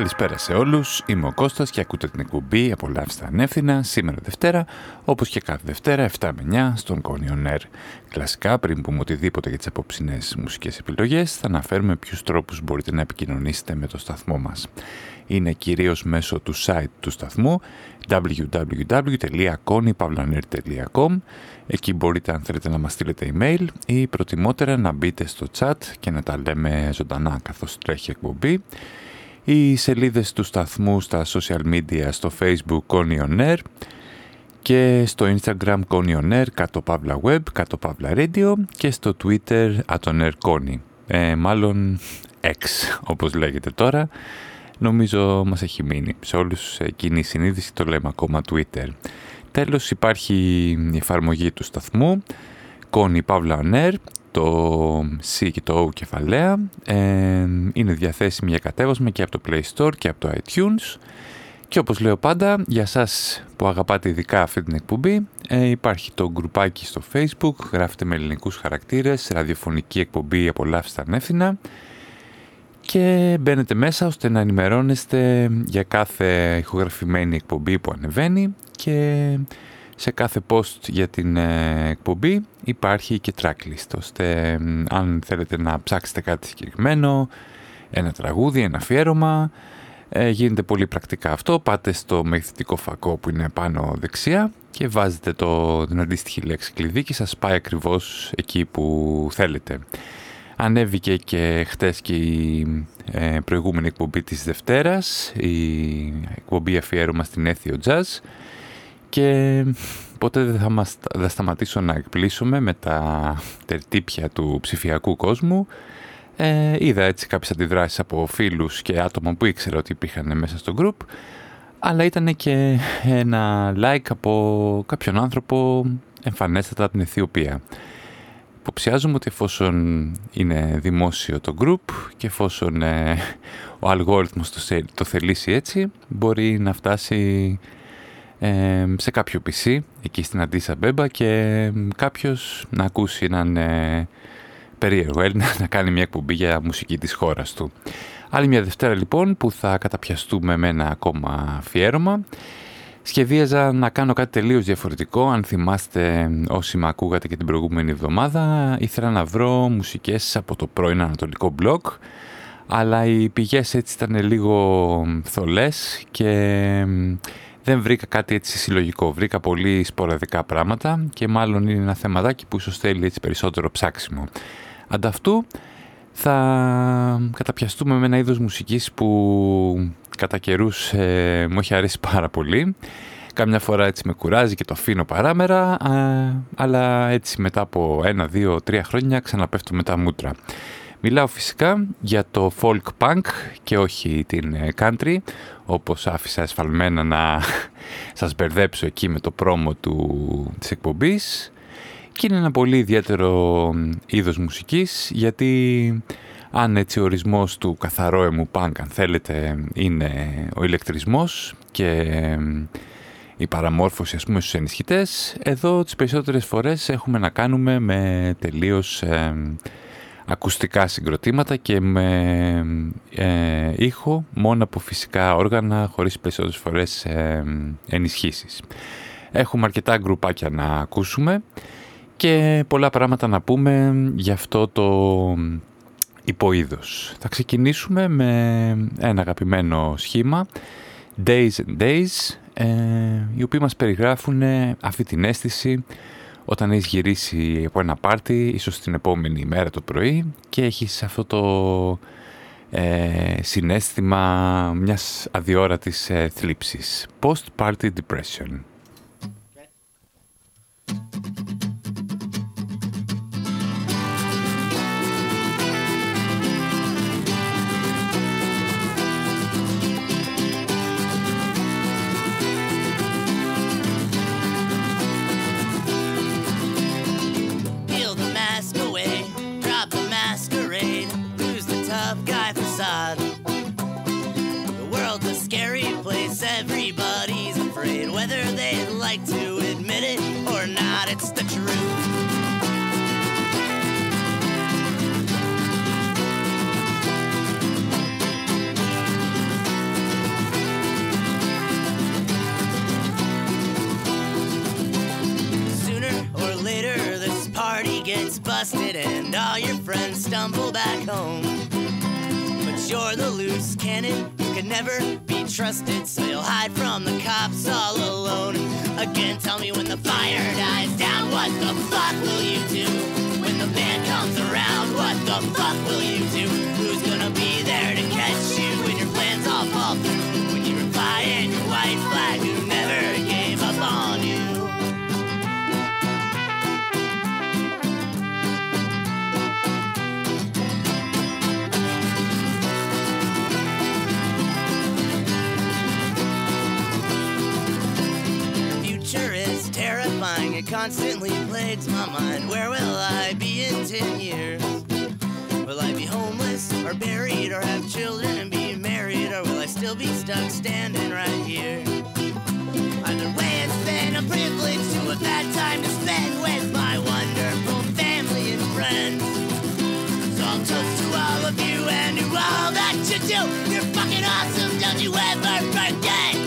Καλησπέρα σε όλους, είμαι ο Κώστας και ακούτε την εκπομπή «Απολαύστε ανεύθυνα» σήμερα Δευτέρα, όπως και κάθε Δευτέρα 7 με 9 στον Κόνιον Air. Κλασικά, πριν πούμε οτιδήποτε για τις απόψινές μουσικές επιλογές, θα αναφέρουμε ποιους τρόπους μπορείτε να επικοινωνήσετε με το σταθμό μας. Είναι κυρίως μέσω του site του σταθμού www.konypavlaner.com Εκεί μπορείτε αν θέλετε να μας στείλετε email ή προτιμότερα να μπείτε στο chat και να τα λέμε ζωντανά καθώς τρέχει εκπομπή οι σελίδες του σταθμού στα social media στο facebook Conny Air και στο instagram Conny Air, κάτω παύλα web, κάτω παύλα radio και στο twitter atonair Conny. Ε, μάλλον X όπως λέγεται τώρα. Νομίζω μας έχει μείνει. Σε όλους εκείνη η συνείδηση το λέμε ακόμα Twitter. Τέλος υπάρχει η εφαρμογή του σταθμού Conny Παύλα On το C και το O κεφαλαία. Ε, είναι διαθέσιμη για κατέβασμα και από το Play Store και από το iTunes. Και όπως λέω πάντα, για σας που αγαπάτε ειδικά αυτή την εκπομπή, ε, υπάρχει το γκρουπάκι στο Facebook, γράφετε με ελληνικούς χαρακτήρες, ραδιοφωνική εκπομπή «Απολαύστε ανεύθυνα» και μπαίνετε μέσα ώστε να ενημερώνεστε για κάθε ηχογραφημένη εκπομπή που ανεβαίνει και σε κάθε post για την ε, εκπομπή υπάρχει και tracklist, ώστε αν θέλετε να ψάξετε κάτι συγκεκριμένο, ένα τραγούδι, ένα αφιέρωμα, ε, γίνεται πολύ πρακτικά αυτό. Πάτε στο μαγνητικό φακό που είναι πάνω δεξιά και βάζετε το, την αντίστοιχη λέξη κλειδί και σας πάει ακριβώς εκεί που θέλετε. Ανέβηκε και χτες και η ε, προηγούμενη εκπομπή της Δευτέρας, η εκπομπή αφιέρωμα στην Έθιο Jazz, και ποτέ δεν θα, μας, θα σταματήσω να εκπλήσουμε με τα τερτύπια του ψηφιακού κόσμου. Ε, είδα έτσι κάποιες αντιδράσεις από φίλους και άτομα που ήξερα ότι υπήρχαν μέσα στο group, αλλά ήταν και ένα like από κάποιον άνθρωπο εμφανέστατα από την Αιθιοπία. Υποψιάζομαι ότι εφόσον είναι δημόσιο το group και εφόσον ε, ο αλγόριθμος το, το θελήσει έτσι, μπορεί να φτάσει σε κάποιο PC εκεί στην Αντίσα Μπέμπα και κάποιος να ακούσει έναν ε, περίεργο Έλληνα να κάνει μια εκπομπή για μουσική της χώρας του. Άλλη μια Δευτέρα λοιπόν που θα καταπιαστούμε με ένα ακόμα αφιέρωμα. Σχεδίαζα να κάνω κάτι τελείως διαφορετικό, αν θυμάστε όσοι με ακούγατε και την προηγούμενη εβδομάδα, ήθελα να βρω μουσικές από το πρώην Ανατολικό Μπλοκ, αλλά οι πηγές έτσι ήταν λίγο θολές και δεν βρήκα κάτι έτσι συλλογικό. Βρήκα πολύ σποραδικά πράγματα και μάλλον είναι ένα θεματάκι που ίσως θέλει έτσι περισσότερο ψάξιμο. Ανταυτού θα καταπιαστούμε με ένα είδος μουσικής που κατά καιρούς ε, μου έχει αρέσει πάρα πολύ. Κάμια φορά έτσι με κουράζει και το αφήνω παράμερα, αλλά έτσι μετά από ένα, δύο, τρία χρόνια ξαναπέφτω με τα μούτρα. Μιλάω φυσικά για το folk punk και όχι την ε, country, όπως άφησα εσφαλμένα να σας μπερδέψω εκεί με το πρόμο του, της εκπομπής. Και είναι ένα πολύ ιδιαίτερο είδος μουσικής, γιατί αν έτσι ο ορισμός του καθαρό punk, αν θέλετε, είναι ο ηλεκτρισμός και η παραμόρφωση ας πούμε στους ενισχυτές, εδώ τις περισσότερες φορές έχουμε να κάνουμε με τελείως ακουστικά συγκροτήματα και με ε, ήχο μόνο από φυσικά όργανα χωρίς περισσότερες φορές ε, ενισχύσεις. Έχουμε αρκετά γκρουπάκια να ακούσουμε και πολλά πράγματα να πούμε για αυτό το υποείδος. Θα ξεκινήσουμε με ένα αγαπημένο σχήμα, Days and Days, ε, οι οποίοι μας περιγράφουν αυτή την αίσθηση όταν έχεις γυρίσει από ένα πάρτι, ίσως την επόμενη μέρα το πρωί και έχεις αυτό το ε, συνέστημα μιας αδιόρατης ε, θλίψης. Post-party depression. place everybody's afraid, whether they like to admit it or not, it's the truth. Later, this party gets busted and all your friends stumble back home. You're the loose cannon can never be trusted, so you'll hide from the cops all alone. Again, tell me when the fire dies down, what the fuck will you do? When the man comes around, what the fuck will you do? Who's gonna be there to catch you when your plans all fall through? When you are flying your white flag, Future is terrifying, it constantly plagues my mind. Where will I be in 10 years? Will I be homeless or buried or have children and be married? Or will I still be stuck standing right here? Either way, it's been a privilege to have had time to spend with my wonderful family and friends. So I'll toast to all of you and to all that you do. You're fucking awesome, don't you ever forget.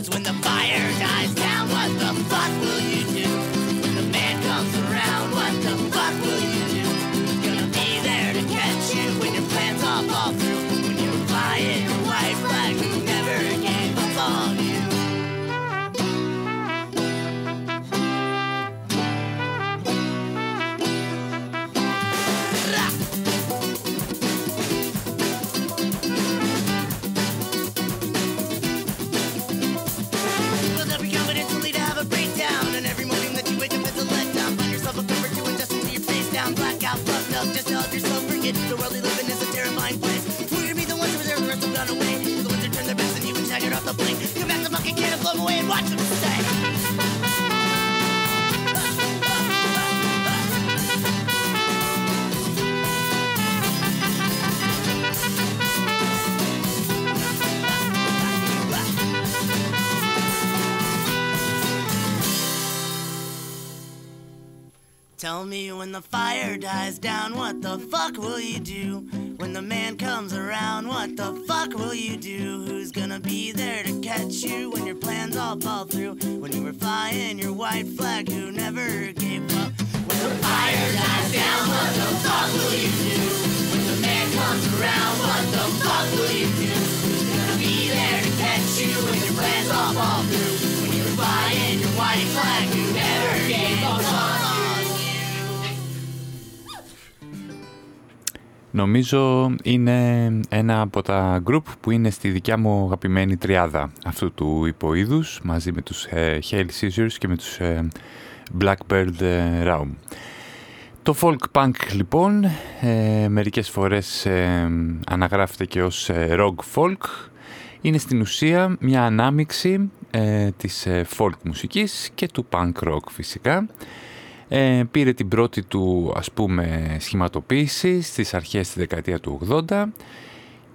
Cause when the fire dies down, what the fuck will you do? When the man comes around, what the fuck will you do? Gonna be there to catch you when your plans all fall through? Yourself. The world we live in is a terrifying place. We're gonna be the ones who reserve the rest gone away. The ones who turn their backs and can tag it off the plane. Come back the fucking can and blow away and watch them stay. Tell me when the fire dies down, what the fuck will you do? When the man comes around, what the fuck will you do? Who's gonna be there to catch you when your plans all fall through? When you were flying your white flag, who never gave up? When the fire dies down, what the fuck will you do? When the man comes around, what the fuck will you do? Who's gonna be there to catch you when your plans all fall through? When you were flying your white flag, who Νομίζω είναι ένα από τα group που είναι στη δικιά μου αγαπημένη τριάδα αυτού του υποείδους μαζί με τους ε, Hail Scissors και με τους ε, Blackbird ε, Realm. Το folk punk λοιπόν ε, μερικές φορές ε, αναγράφεται και ως ε, rock folk είναι στην ουσία μια ανάμιξη ε, της ε, folk μουσικής και του punk rock φυσικά ε, πήρε την πρώτη του ας πούμε σχηματοποίηση στις αρχές της δεκαετία του 80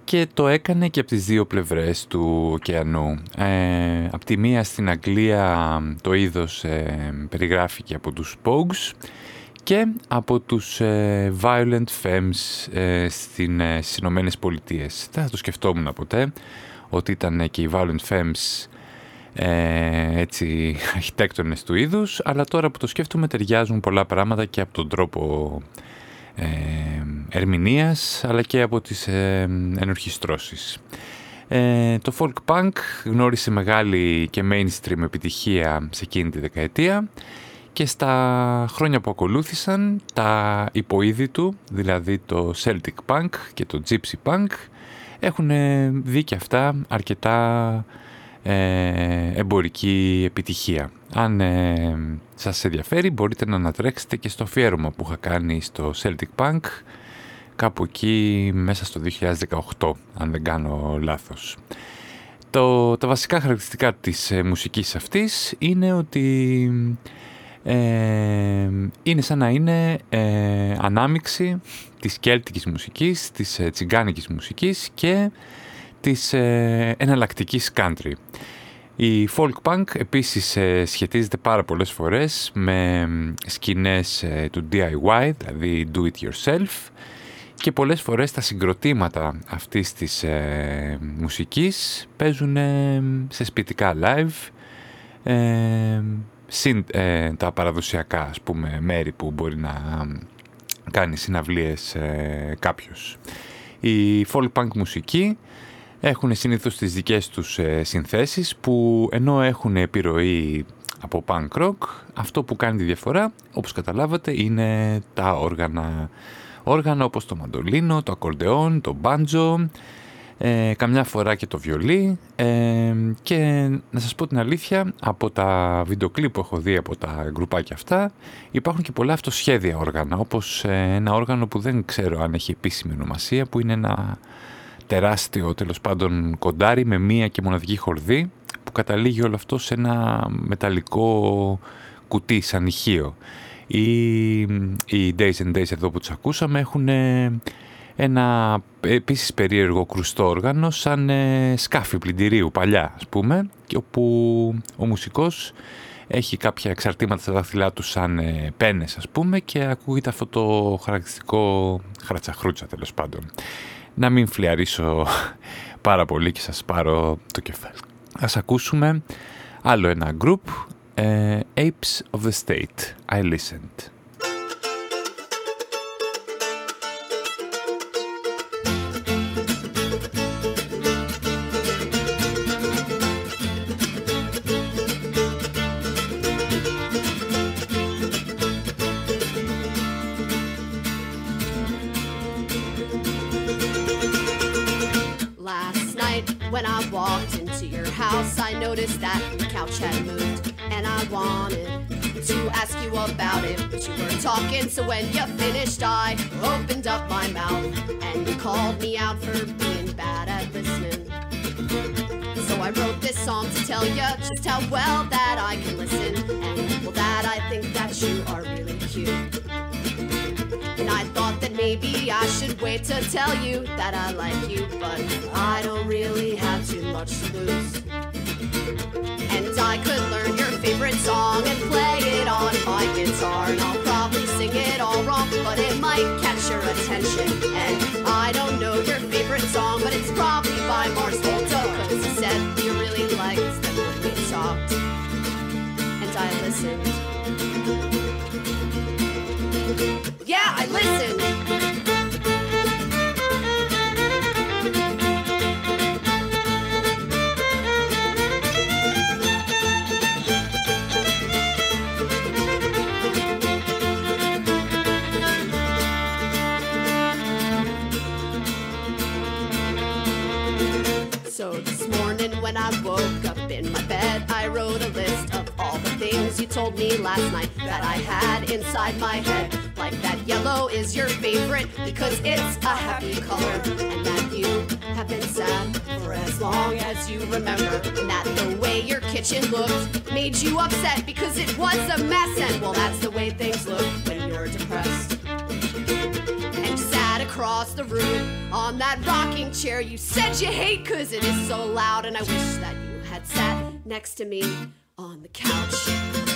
και το έκανε και από τις δύο πλευρές του ωκεανού. Ε, από τη μία στην Αγγλία το είδος ε, περιγράφηκε από τους Pogues και από τους ε, Violent Femmes ε, στην, ε, στις Ηνωμένες Πολιτείες. Δεν θα το σκεφτόμουν ποτέ ότι ήταν και οι Violent Femmes ε, έτσι, αρχιτέκτονες του είδους, αλλά τώρα που το σκέφτομαι ταιριάζουν πολλά πράγματα και από τον τρόπο ε, ερμηνείας, αλλά και από τις ε, ενορχιστρώσεις. Ε, το folk punk γνώρισε μεγάλη και mainstream επιτυχία σε εκείνη τη δεκαετία και στα χρόνια που ακολούθησαν τα υποείδη του, δηλαδή το Celtic punk και το Gypsy punk, έχουν δει και αυτά αρκετά ε, εμπορική επιτυχία. Αν ε, σας ενδιαφέρει μπορείτε να ανατρέξετε και στο αφιέρωμα που είχα κάνει στο Celtic Punk κάπου εκεί μέσα στο 2018 αν δεν κάνω λάθος. Το, τα βασικά χαρακτηριστικά της ε, μουσικής αυτής είναι ότι ε, είναι σαν να είναι ε, ανάμιξη της κέλτικης μουσικής, της ε, τσιγκάνικης μουσικής και της ε, εναλλακτικής country. Η folk punk επίσης ε, σχετίζεται πάρα πολλές φορές με σκηνές ε, του DIY, δηλαδή do it yourself και πολλές φορές τα συγκροτήματα αυτής της ε, μουσικής παίζουν σε σπιτικά live συν ε, τα παραδοσιακά ας πούμε, μέρη που μπορεί να κάνει συναυλίες ε, κάποιος. Η folk punk μουσική έχουν συνήθως τις δικές τους ε, συνθέσεις που ενώ έχουν επιρροή από punk rock, αυτό που κάνει τη διαφορά, όπως καταλάβατε, είναι τα όργανα. Όργανα όπως το μαντολίνο, το ακορντεόν, το μπάντζο, ε, καμιά φορά και το βιολί ε, και να σας πω την αλήθεια από τα βιντεοκλίπ που έχω δει από τα γκρουπάκια αυτά υπάρχουν και πολλά αυτοσχέδια όργανα όπως ε, ένα όργανο που δεν ξέρω αν έχει επίσημη ονομασία που είναι ένα τεράστιο τέλος πάντων κοντάρι με μία και μοναδική χορδή που καταλήγει όλο αυτό σε ένα μεταλλικό κουτί σαν ηχείο. Οι, οι Days and Days εδώ που τους ακούσαμε έχουν ένα επίσης περίεργο κρουστό όργανο σαν ε, σκάφη πλυντηρίου παλιά ας πούμε και όπου ο μουσικός έχει κάποια εξαρτήματα στα δάχτυλά του σαν ε, πένες ας πούμε και ακούγεται αυτό το χαρακτηριστικό χρατσαχρούτσα τέλος πάντων. Να μην φλιαρίσω πάρα πολύ και σας πάρω το κεφάλι. Ας ακούσουμε άλλο ένα group, ε, Apes of the State, I Listened. About it. But you were talking, so when you finished, I opened up my mouth, and you called me out for being bad at listening. So I wrote this song to tell you just how well that I can listen, and well, that I think that you are really cute. And I thought that maybe I should wait to tell you that I like you, but I don't really have too much to lose. And I could learn your favorite song and play it on my guitar. And I'll probably sing it all wrong, but it might catch your attention. And I don't know your favorite song, but it's probably by Mars Volta. Cause you said you really liked them when we talked. And I listened. Yeah, I listened. When I woke up in my bed, I wrote a list of all the things you told me last night that I had inside my head. Like that yellow is your favorite because it's a happy color, and that you have been sad for as long as you remember. And that the way your kitchen looked made you upset because it was a mess, and well, that's the way things look when you're depressed across the room on that rocking chair you said you hate cause it is so loud and I wish that you had sat next to me on the couch.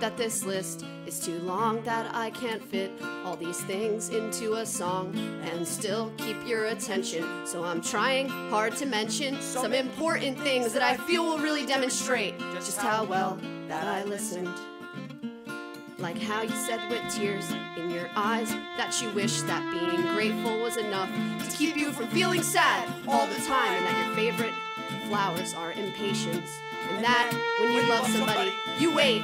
That this list is too long, that I can't fit all these things into a song and still keep your attention. So I'm trying hard to mention some important things that I feel will really demonstrate just how well that I listened. Like how you said with tears in your eyes that you wish that being grateful was enough to keep you from feeling sad all the time, and that your favorite flowers are impatience and that when you love somebody, you wait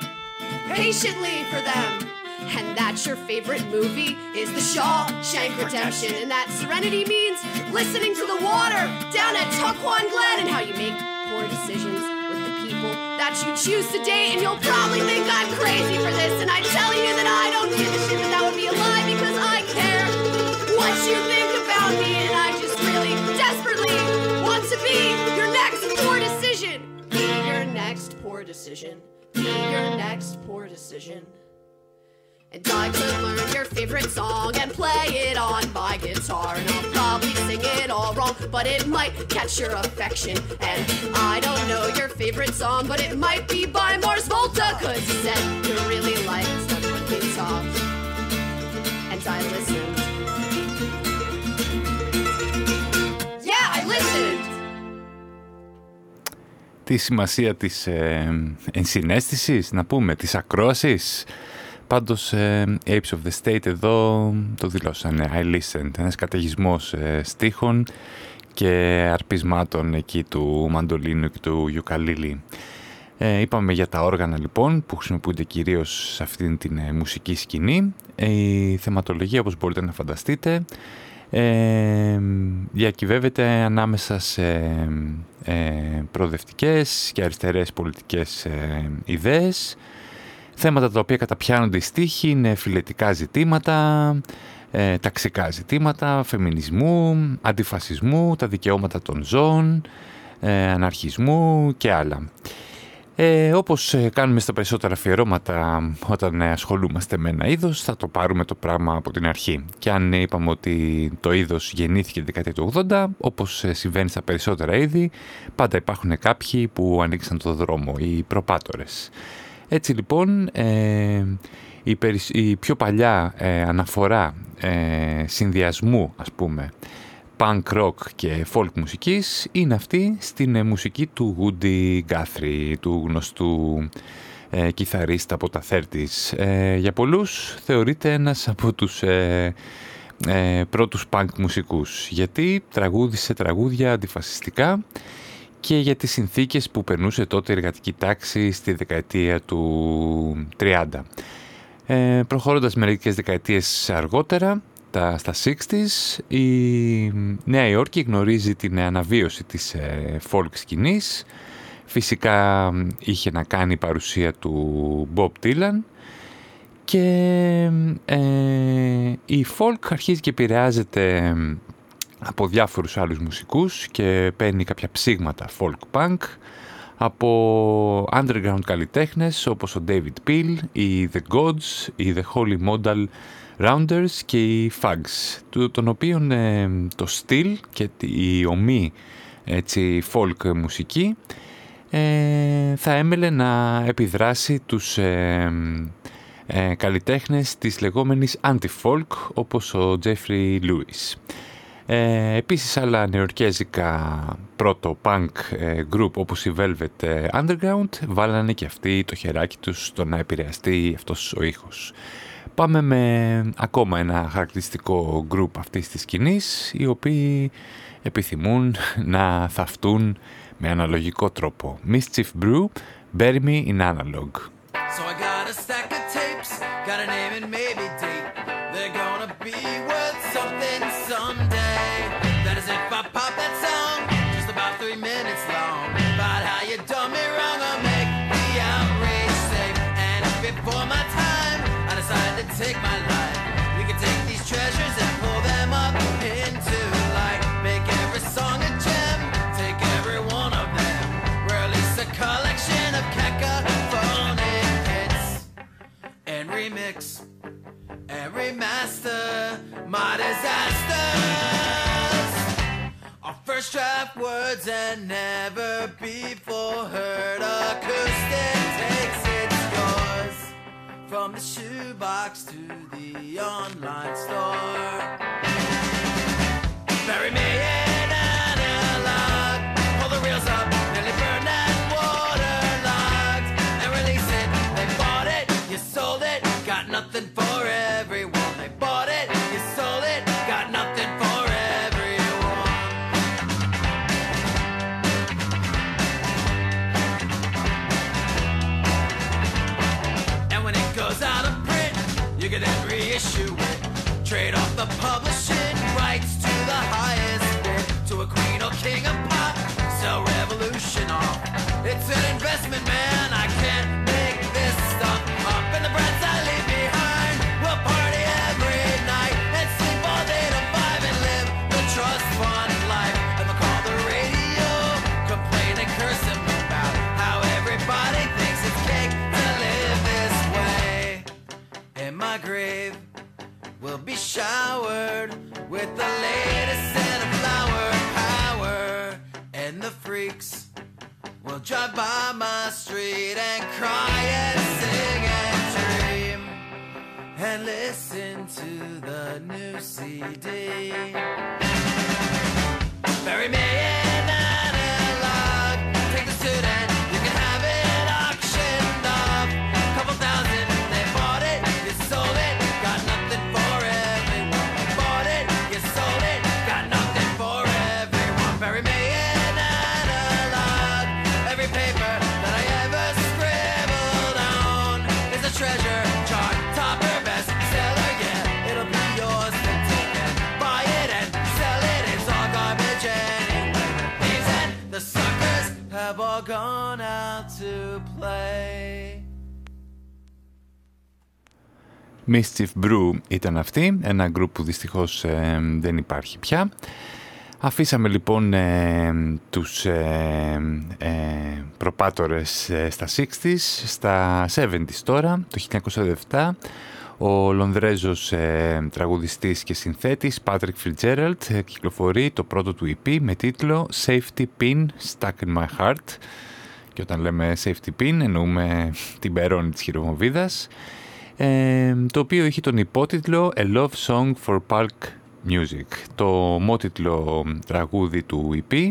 patiently for them. And that your favorite movie is The Shawshank Redemption. And that serenity means listening to the water down at Tuckwan Glen and how you make poor decisions with the people that you choose to date. And you'll probably think I'm crazy for this. And I tell you that I don't give a shit that that would be a lie because I care what you think about me. And I just really desperately want to be your next poor decision Be your next poor decision. Your next poor decision. And I could learn your favorite song and play it on my guitar. And I'll probably sing it all wrong, but it might catch your affection. And I don't know your favorite song, but it might be by Mars Volta. Cause you said you really liked them when we. And I listened. Τη σημασία της ε, ενσυναίσθησης, να πούμε, της ακρόασης. Πάντως, ε, Apes of the State εδώ το δηλώσανε, I listened, ένας καταιγισμός ε, στίχων και αρπισμάτων εκεί του μαντολίνου και του γιουκαλίλι. Ε, είπαμε για τα όργανα λοιπόν που χρησιμοποιούνται κυρίως σε αυτήν την ε, μουσική σκηνή. η θεματολογία όπως μπορείτε να φανταστείτε ε, διακυβεύεται ανάμεσα σε ε, προοδευτικές και αριστερές πολιτικές ε, ιδέες. Θέματα τα οποία καταπιάνονται οι στίχοι είναι φιλετικά ζητήματα, ε, ταξικά ζητήματα, φεμινισμού, αντιφασισμού, τα δικαιώματα των ζώων, ε, αναρχισμού και άλλα. Ε, όπως ε, κάνουμε στα περισσότερα αφιερώματα όταν ε, ασχολούμαστε με ένα είδος, θα το πάρουμε το πράγμα από την αρχή. Και αν είπαμε ότι το είδος γεννήθηκε τη δεκαετία του 80, όπως συμβαίνει στα περισσότερα είδη, πάντα υπάρχουν κάποιοι που ανοίξαν το δρόμο, οι προπάτορες. Έτσι λοιπόν, η, η πιο παλιά αναφορά συνδυασμού, ας πούμε, punk rock και folk μουσικής είναι αυτή στην ε, μουσική του Woody Guthrie, του γνωστού ε, κιθαρίστα από τα 30's. Ε, για πολλούς θεωρείται ένας από τους ε, ε, πρώτους punk μουσικούς, γιατί τραγούδισε τραγούδια αντιφασιστικά και για τις συνθήκες που περνούσε τότε η εργατική τάξη στη δεκαετία του 30. Ε, προχωρώντας μερικές δεκαετίες αργότερα, στα, στα 60s η Νέα Υόρκη γνωρίζει την αναβίωση της ε, folk σκηνής. Φυσικά είχε να κάνει η παρουσία του Bob Dylan και ε, η folk αρχίζει και επηρεάζεται από διάφορους άλλους μουσικούς και παίρνει κάποια ψήγματα folk punk από underground καλλιτέχνες όπως ο David Peel, οι The Gods, οι The Holy Modal Rounders και οι Fags, των οποίων ε, το στυλ και η ομή έτσι, folk μουσική ε, θα έμελε να επιδράσει τους ε, ε, καλλιτέχνες της λεγόμενης anti-folk όπως ο Jeffrey Lewis. Ε, επίσης άλλα νεορκέζικα πρώτο punk ε, group όπως η Velvet Underground βάλανε και αυτοί το χεράκι τους στο να επηρεαστεί αυτός ο ήχος. Πάμε με ακόμα ένα χαρακτηριστικό group αυτής της σκηνής, οι οποίοι επιθυμούν να θαυτούν με αναλογικό τρόπο. Mischief Brew, Bury Me in Analog. So I got a stack of tapes, got a and remaster my disasters. Our first draft words and never before heard acoustic takes it's yours. From the shoebox to the online store. Bury me Look at every issue. Trade off the public. with the latest set of flower power. And the freaks will drive by my street and cry and sing and dream and listen to the new CD. Bury me Mischief Brew ήταν αυτή, ένα γκρουπ που δυστυχώς ε, δεν υπάρχει πια. Αφήσαμε λοιπόν ε, τους ε, ε, προπάτορες ε, στα 60s, στα 70s τώρα, το 1907, ο Λονδρέζος ε, τραγουδιστής και συνθέτης Patrick Fitzgerald ε, κυκλοφορεί το πρώτο του EP με τίτλο Safety Pin Stuck in My Heart και όταν λέμε Safety Pin εννοούμε την περώνη της χειρομοβίδας ε, το οποίο είχε τον υπότιτλο A Love Song for Pulp Music. Το μότιτλο τραγούδι του EP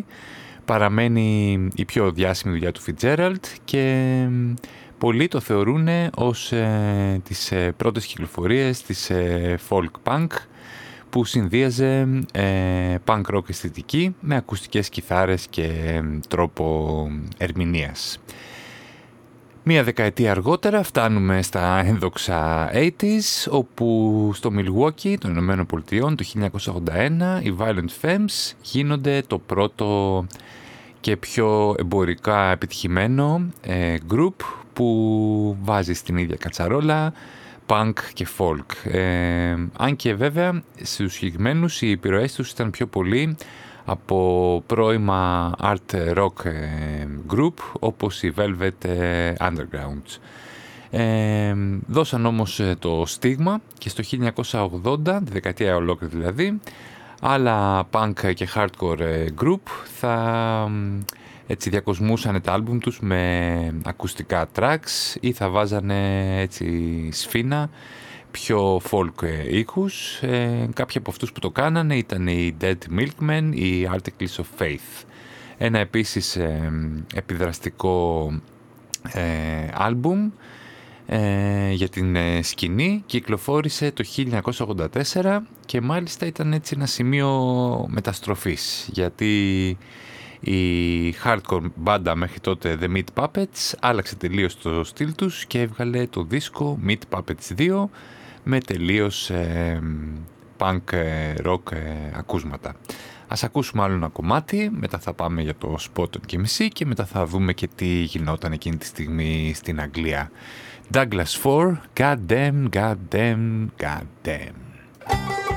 παραμένει η πιο διάσημη δουλειά του Fitzgerald και πολλοί το θεωρούν ως ε, τις ε, πρώτες κυκλοφορίες της ε, folk punk που συνδύαζε ε, punk rock αισθητική με ακουστικές κιθάρες και ε, τρόπο ερμηνείας. Μία δεκαετία αργότερα φτάνουμε στα ένδοξα 80s, όπου στο Milwaukee των Ηνωμένων Πολιτειών το 1981 οι Violent Femmes γίνονται το πρώτο και πιο εμπορικά επιτυχημένο ε, group που βάζει στην ίδια κατσαρόλα punk και folk. Ε, αν και βέβαια στους συγκεκριμένους οι επιρροές τους ήταν πιο πολύ από πρώιμα art rock ε, group όπως η Velvet ε, Underground. Ε, δώσαν όμως ε, το στίγμα και στο 1980, τη δεκαετία ολόκληρη δηλαδή, άλλα punk και hardcore group θα έτσι διακοσμούσαν τα άλμπουμ τους με ακουστικά tracks ή θα βάζανε έτσι σφίνα πιο folk ε, ήχους. Ε, κάποιοι από αυτούς που το κάνανε ήταν οι Dead Milkmen, οι Articles of Faith. Ένα επίσης ε, επιδραστικό ε, άλμπουμ ε, για την ε, σκηνή κυκλοφόρησε το 1984 και μάλιστα ήταν έτσι ένα σημείο μεταστροφής γιατί η hardcore μπάντα μέχρι τότε The Meat Puppets άλλαξε τελείως το στυλ τους και έβγαλε το δίσκο Meat Puppets 2 με τελείως ε, punk rock ακούσματα. Ας ακούσουμε άλλο ένα κομμάτι, μετά θα πάμε για το Spot και μισή και μετά θα δούμε και τι γινόταν εκείνη τη στιγμή στην Αγγλία. Douglas 4, God damn, God damn, God damn.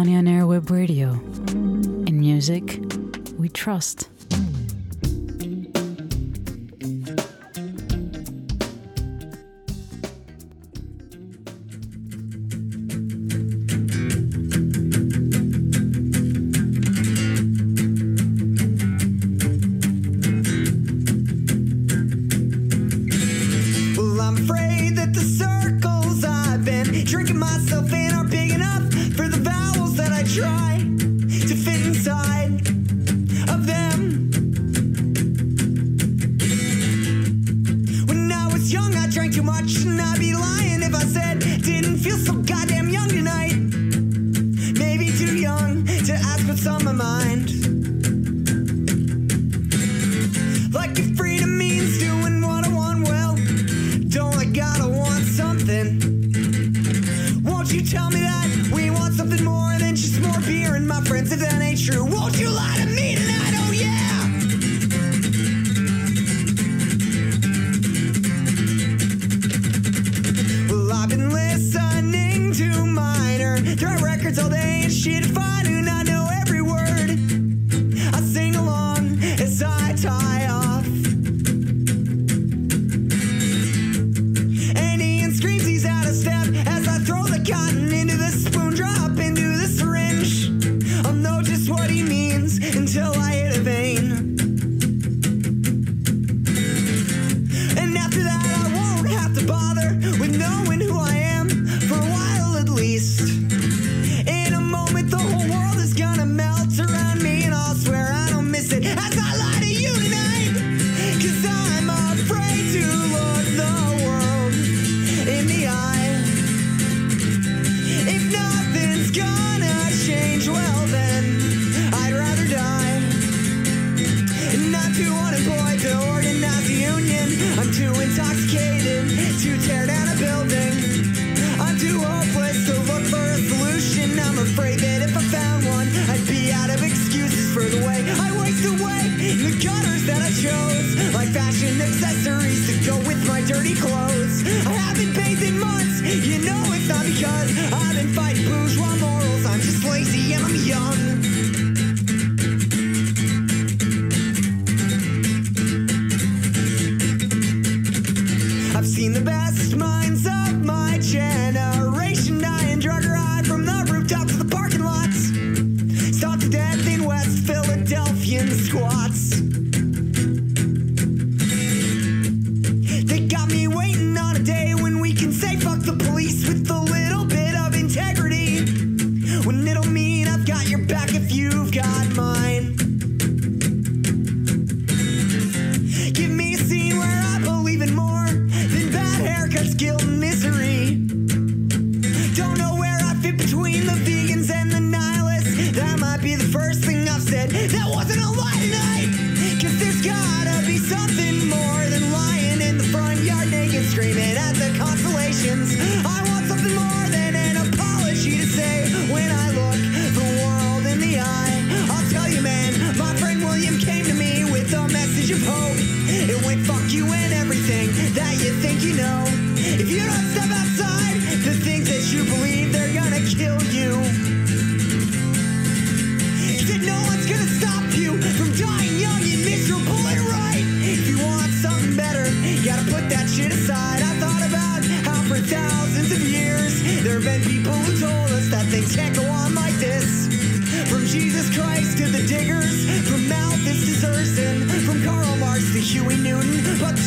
On Air Web Radio. In music, we trust.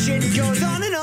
It goes on and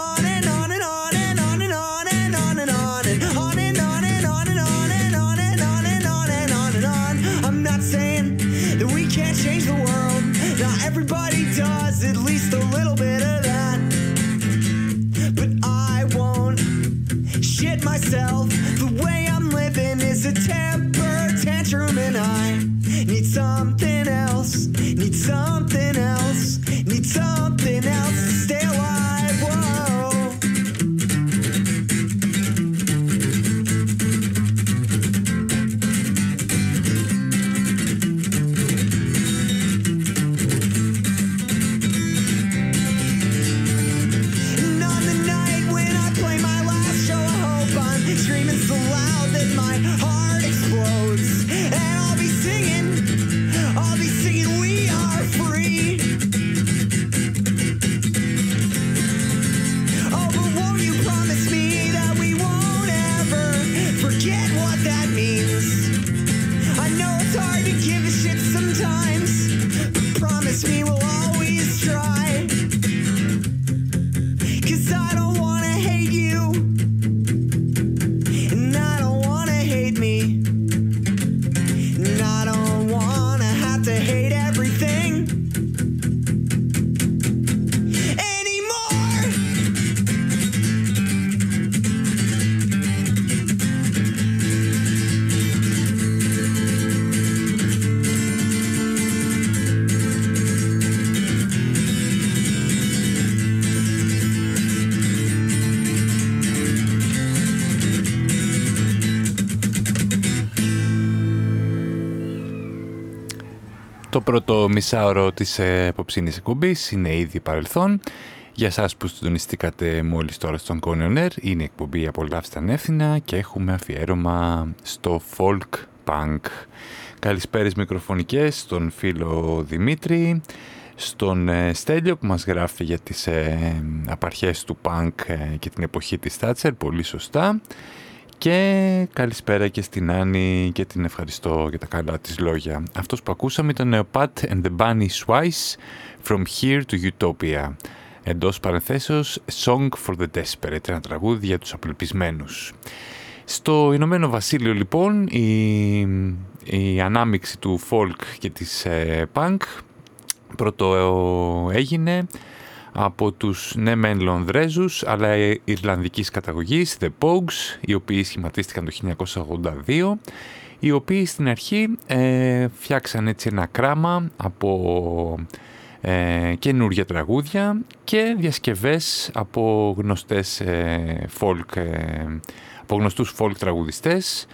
πρώτο μισάωρο της ε, απόψινής εκπομπής είναι ήδη παρελθόν. Για σας που συντονιστήκατε μόλις τώρα στον Conion Air, είναι η εκπομπή «Απολαύστε ανεύθυνα» και έχουμε αφιέρωμα στο folk punk. Καλησπέρες μικροφωνικές στον φίλο Δημήτρη, στον ε, Στέλιο που μας γράφει για τις ε, απαρχές του punk ε, και την εποχή της Thatcher, πολύ σωστά. Και καλησπέρα και στην Άννη και την ευχαριστώ για τα καλά της λόγια. Αυτός που ακούσαμε ήταν ο Pat and the Bunny Swice From Here to Utopia. Εντός παρενθέσεως Song for the Desperate, ένα τραγούδι για τους απελπισμένους. Στο Ηνωμένο Βασίλειο λοιπόν η, η ανάμιξη του folk και της ε, punk πρώτο ε, έγινε από τους ναι μεν Λονδρέζους αλλά Ιρλανδικής καταγωγής, The Pogues, οι οποίοι σχηματίστηκαν το 1982, οι οποίοι στην αρχή ε, φτιάξαν έτσι ένα κράμα από ε, καινούργια τραγούδια και διασκευές από γνωστές ε, folk, ε, από γνωστούς folk τραγουδιστές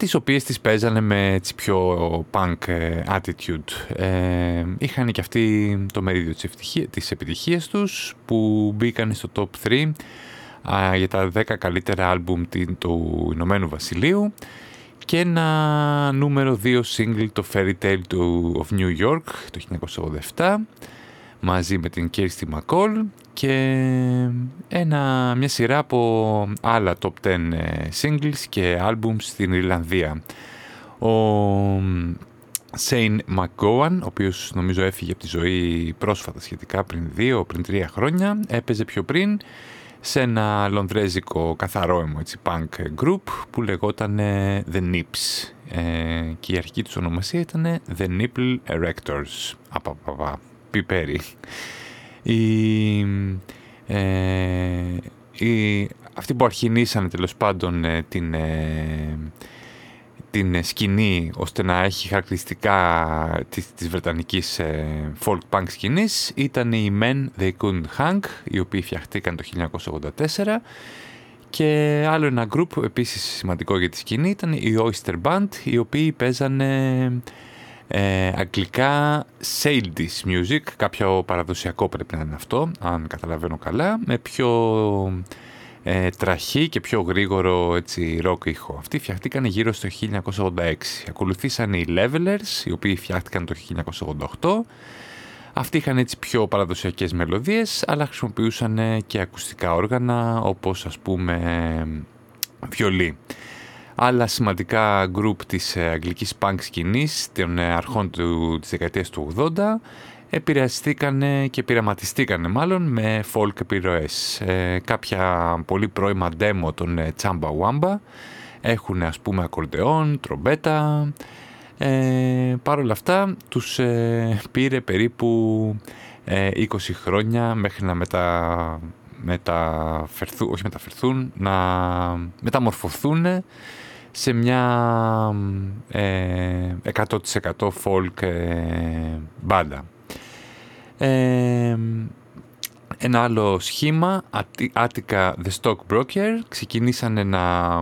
τις οποίες τις παίζανε με έτσι πιο punk ε, attitude. Ε, είχαν και αυτοί το μερίδιο της, ευτυχία, της επιτυχίας τους που μπήκαν στο top 3 α, για τα 10 καλύτερα άλμπουμ του Ηνωμένου Βασιλείου και ένα νούμερο 2 single το Fairy Tale του of New York το 1987 μαζί με την Kirsty McCall και ένα, μια σειρά από άλλα top 10 ε, singles και albums στην Ιρλανδία. Ο Σέιν McGowan, ο οποίος νομίζω έφυγε από τη ζωή πρόσφατα σχετικά πριν δύο, πριν τρία χρόνια, έπαιζε πιο πριν σε ένα λονδρέζικο καθαρό έτσι, punk group που λεγόταν The Nips ε, και η αρχική τους ονομασία ήταν The Nipple Erectors. Απαπαπα πιπέρι. Η, ε, η, αυτοί που αρχινήσαν τέλος πάντων ε, την, ε, την σκηνή ώστε να έχει χαρακτηριστικά της, της βρετανικής ε, folk punk σκηνής ήταν οι Men They Couldn't Hang οι οποίοι φτιαχτήκαν το 1984 και άλλο ένα group επίσης σημαντικό για τη σκηνή ήταν η Oyster Band οι οποίοι παίζανε ε, αγγλικά Sales Music, κάποιο παραδοσιακό πρέπει να είναι αυτό, αν καταλαβαίνω καλά, με πιο ε, τραχή και πιο γρήγορο έτσι, rock ήχο. Αυτοί φτιαχτήκαν γύρω στο 1986. Ακολουθήσαν οι Levelers, οι οποίοι φτιάχτηκαν το 1988. Αυτοί είχαν έτσι πιο παραδοσιακές μελωδίες, αλλά χρησιμοποιούσαν και ακουστικά όργανα, όπως ας πούμε βιολί άλλα σημαντικά group της ε, αγγλικής punk σκηνής των ε, αρχών του, της δεκαετίας του 80 επηρεαστήκανε και πειραματιστήκανε μάλλον με folk επιρροές. Ε, κάποια πολύ πρώιμα demo των ε, Chamba Wamba έχουν ας πούμε ακορντεόν, τρομπέτα. Ε, Παρ' όλα αυτά τους ε, πήρε περίπου 20 χρόνια μέχρι να μετα, μεταφερθούν, όχι μεταφερθούν, να μεταμορφωθούν σε μια ε, 100% folk ε, μπάντα. Ε, ένα άλλο σχήμα, Attica The Stock Broker, ξεκινήσανε να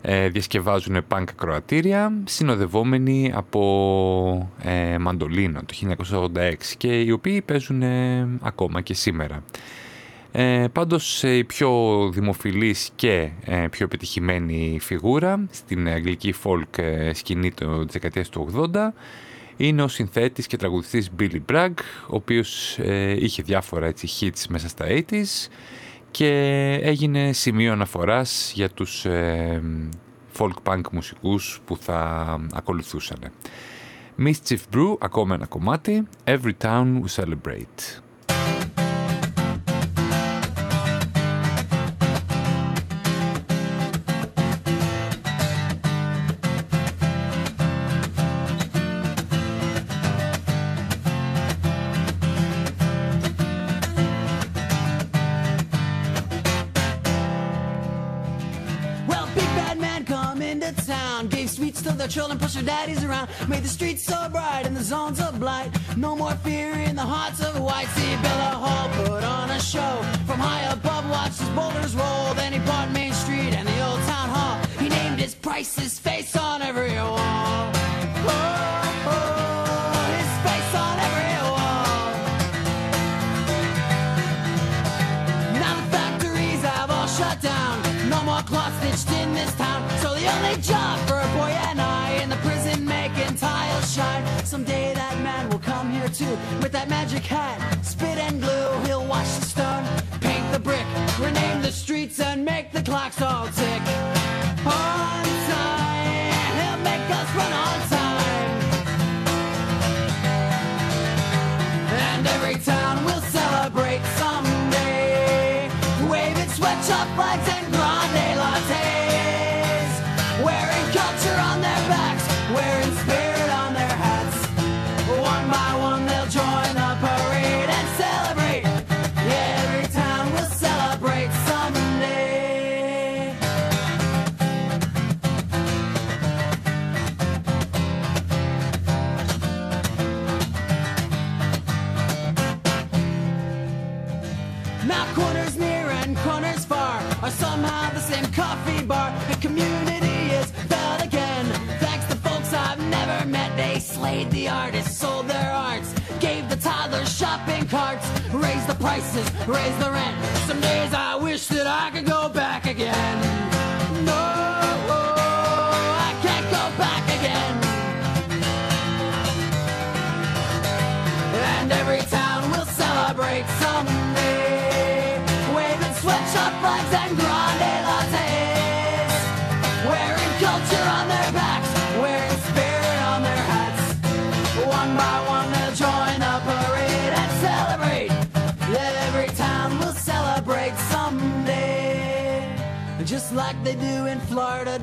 ε, διασκευάζουν punk κροατήρια, συνοδευόμενοι από ε, μαντολίνο το 1986 και οι οποίοι παίζουν ακόμα και σήμερα. Ε, πάντως η πιο δημοφιλής και ε, πιο επιτυχημένη φιγούρα στην αγγλική folk ε, σκηνή της δεκαετίας του 80 είναι ο συνθέτης και τραγουδιστής Billy Bragg, ο οποίος ε, είχε διάφορα έτσι, hits μέσα στα 80s και έγινε σημείο αναφοράς για τους folk punk μουσικούς που θα ακολουθούσαν. Mischief Brew, ακόμα ένα κομμάτι. Every town we celebrate. The children, pushed their daddies around, made the streets so bright and the zones of blight. No more fear in the hearts of white. See, built a hall, put on a show. From high above, watched his boulders roll. Then he bought Main Street and the old town hall. He named his price, his face on every wall. Oh, with that magic hat, spit and glue. He'll wash the stone, paint the brick, rename the streets and make the clocks all tick. On time, he'll make us run on time. And every town will celebrate someday. Waving sweatshop flags the artists, sold their arts, gave the toddlers shopping carts, raised the prices, raised the rent. Some days I wish that I could go back again.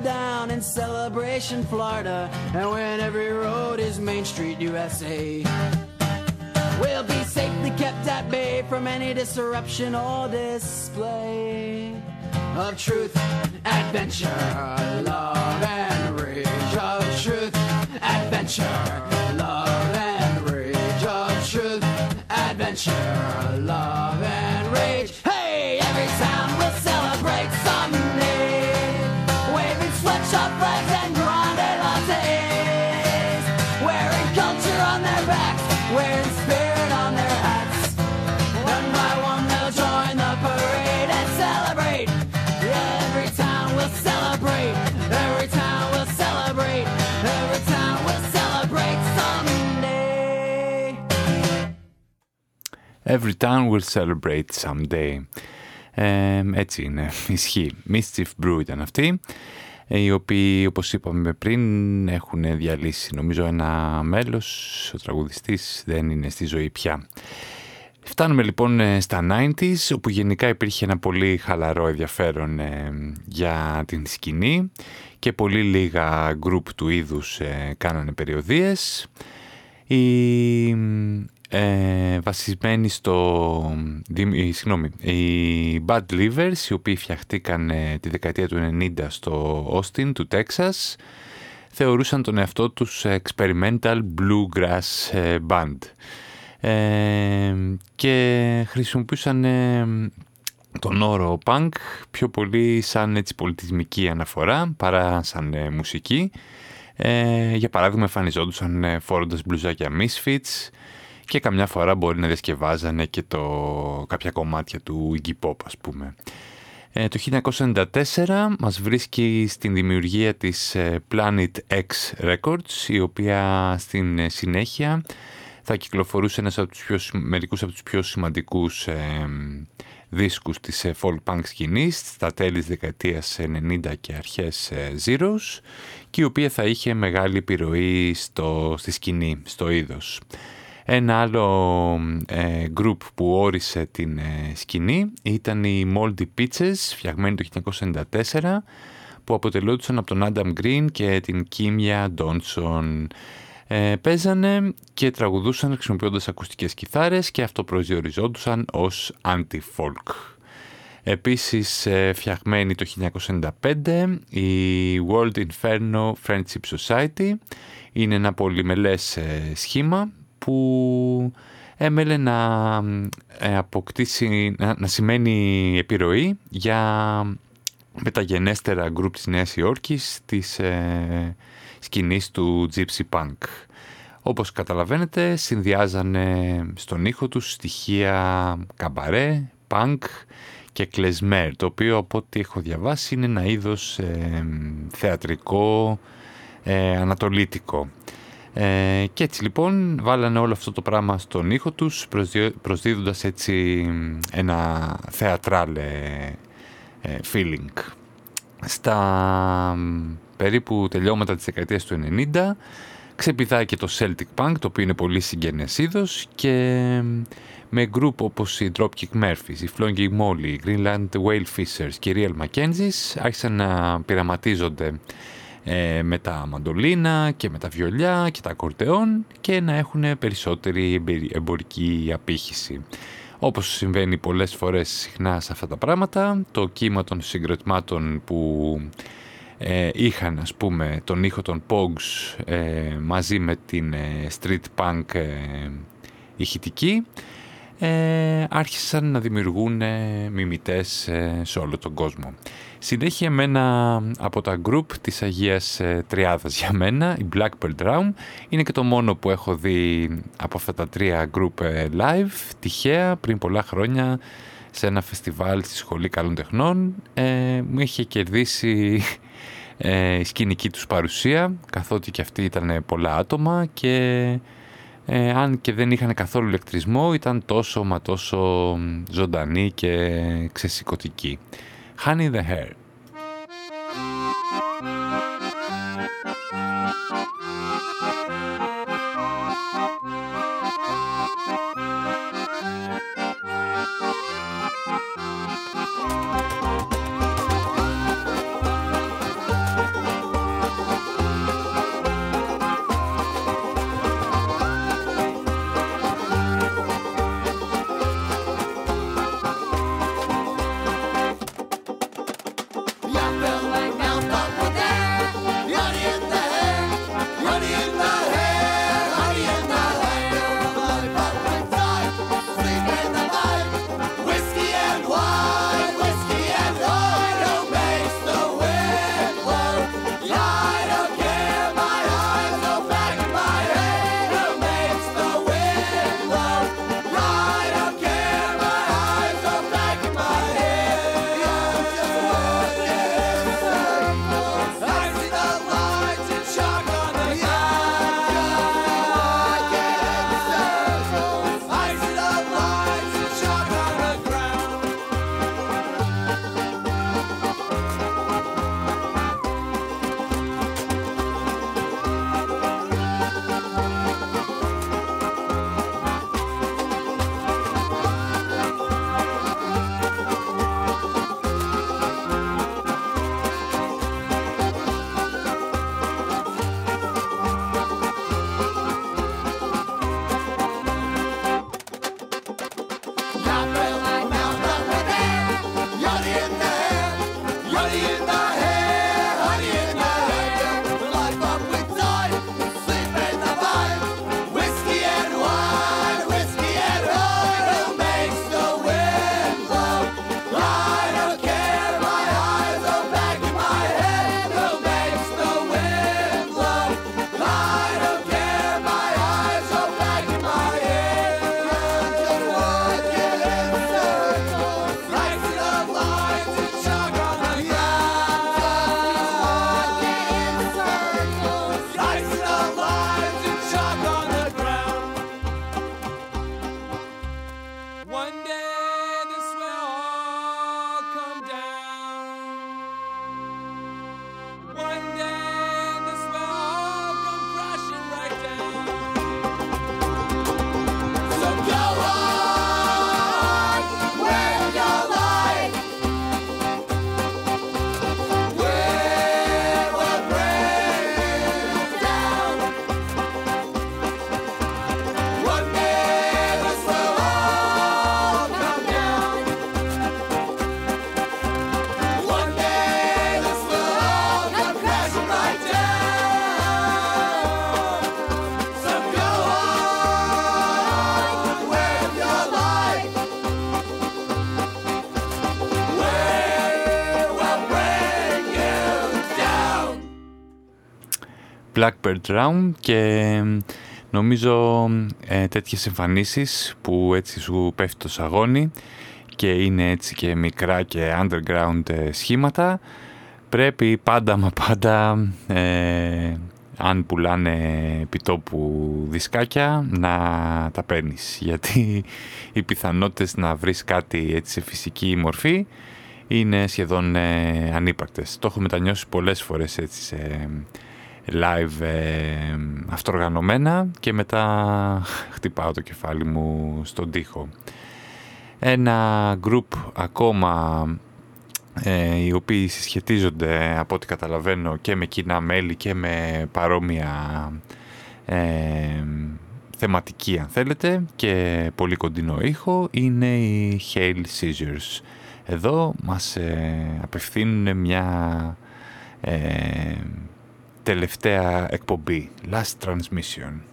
Down in Celebration, Florida. And when every road is Main Street, USA. We'll be safely kept at bay from any disruption or display of truth, adventure, love, and rage. Of truth, adventure, love, and rage. Of truth, adventure, love, Every town will celebrate someday. Ε, έτσι είναι, ισχύει. Mischief Brew ήταν αυτοί, ε, οι οποίοι, όπως είπαμε πριν, έχουν διαλύσει νομίζω ένα μέλος, ο τραγουδιστής δεν είναι στη ζωή πια. Φτάνουμε λοιπόν ε, στα 90s, όπου γενικά υπήρχε ένα πολύ χαλαρό ενδιαφέρον ε, για την σκηνή και πολύ λίγα γκρουπ του είδους ε, κάνανε περιοδίες. Η, ε, βασισμένη στο... δι- η- Συγγνώμη, οι Bad Livers, οι οποίοι φτιαχτήκαν ε, τη δεκαετία του 90 στο Austin του Τέξας, θεωρούσαν τον εαυτό τους experimental bluegrass ε, band ε, και χρησιμοποιούσαν ε, τον όρο punk πιο πολύ σαν έτσι, πολιτισμική αναφορά παρά σαν ε, μουσική. Ε, για παράδειγμα εμφανιζόντουσαν ε, φορώντας μπλουζάκια Misfits και καμιά φορά μπορεί να διασκευάζανε και το, κάποια κομμάτια του Iggy Pop ας πούμε. Ε, το 1994 μας βρίσκει στην δημιουργία της ε, Planet X Records η οποία στην ε, συνέχεια θα κυκλοφορούσε ένας από τους πιο, συμ- μερικούς από τους πιο σημαντικούς ε, δίσκους της ε, folk punk σκηνής στα τέλη της δεκαετίας 90 και αρχές ε, Zeros και η οποία θα είχε μεγάλη επιρροή στο, στη σκηνή, στο είδος. Ένα άλλο ε, group που όρισε την ε, σκηνή ήταν οι Moldy Pitches, φτιαγμένοι το 1994, που αποτελούνταν από τον Adam Green και την Kimia Donson. Ε, παίζανε και τραγουδούσαν χρησιμοποιώντας ακουστικές κιθάρες και αυτοπροσδιοριζόντουσαν ως anti-folk. Επίσης ε, φτιαγμένη το 1995 η World Inferno Friendship Society είναι ένα πολυμελές ε, σχήμα που έμελε να ε, αποκτήσει, να, να σημαίνει επιρροή για μεταγενέστερα γκρουπ της Νέας Υόρκης της ε, σκηνής του Gypsy Punk. Όπως καταλαβαίνετε συνδυάζανε στον ήχο τους στοιχεία καμπαρέ, punk και κλεσμέρ, το οποίο από ό,τι έχω διαβάσει είναι ένα είδος ε, θεατρικό, ε, ανατολίτικο. Ε, και έτσι λοιπόν βάλανε όλο αυτό το πράγμα στον ήχο τους προσδίδοντας έτσι ένα θεατράλε ε, feeling. Στα περίπου τελειώματα της δεκαετίας του 90 ξεπηδάει και το Celtic Punk το οποίο είναι πολύ συγγενές είδος και με γκρουπ όπως οι Dropkick Murphys, οι Flogging Molly, οι Greenland Whale Fishers και οι Real Mackenzies άρχισαν να πειραματίζονται ε, με τα μαντολίνα και με τα βιολιά και τα ακορτεόν και να έχουν περισσότερη εμπορική απήχηση. Όπως συμβαίνει πολλές φορές συχνά σε αυτά τα πράγματα, το κύμα των συγκροτημάτων που ε, είχαν ας πούμε τον ήχο των Pogs ε, μαζί με την ε, street punk ε, ηχητική ε, άρχισαν να δημιουργούν ε, μιμητές ε, σε όλο τον κόσμο. Συνέχεια με ένα από τα group της Αγίας ε, Τριάδας για μένα, η Blackbird Round, είναι και το μόνο που έχω δει από αυτά τα τρία group live, τυχαία πριν πολλά χρόνια σε ένα φεστιβάλ στη Σχολή Καλών Τεχνών. μου είχε κερδίσει η σκηνική τους παρουσία, καθότι και αυτή ήταν πολλά άτομα και ε, αν και δεν είχαν καθόλου ηλεκτρισμό ήταν τόσο μα τόσο ζωντανή και ξεσηκωτική. Honey the Hair. Blackbird Round και νομίζω ε, τέτοιες εμφανίσεις που έτσι σου πέφτει το σαγόνι και είναι έτσι και μικρά και underground ε, σχήματα πρέπει πάντα μα πάντα ε, αν πουλάνε επιτόπου δισκάκια να τα παίρνεις. γιατί οι πιθανότητες να βρεις κάτι έτσι σε φυσική μορφή είναι σχεδόν ε, ανύπαρκτες. Το έχω μετανιώσει πολλές φορές έτσι σε live ε, αυτοργανωμένα και μετά χτυπάω το κεφάλι μου στον τοίχο. Ένα group ακόμα ε, οι οποίοι συσχετίζονται από ό,τι καταλαβαίνω και με κοινά μέλη και με παρόμοια ε, θεματική αν θέλετε και πολύ κοντινό ήχο είναι οι Hail Scissors. Εδώ μας ε, απευθύνουν μια ε, τελευταία εκπομπή, Last Transmission.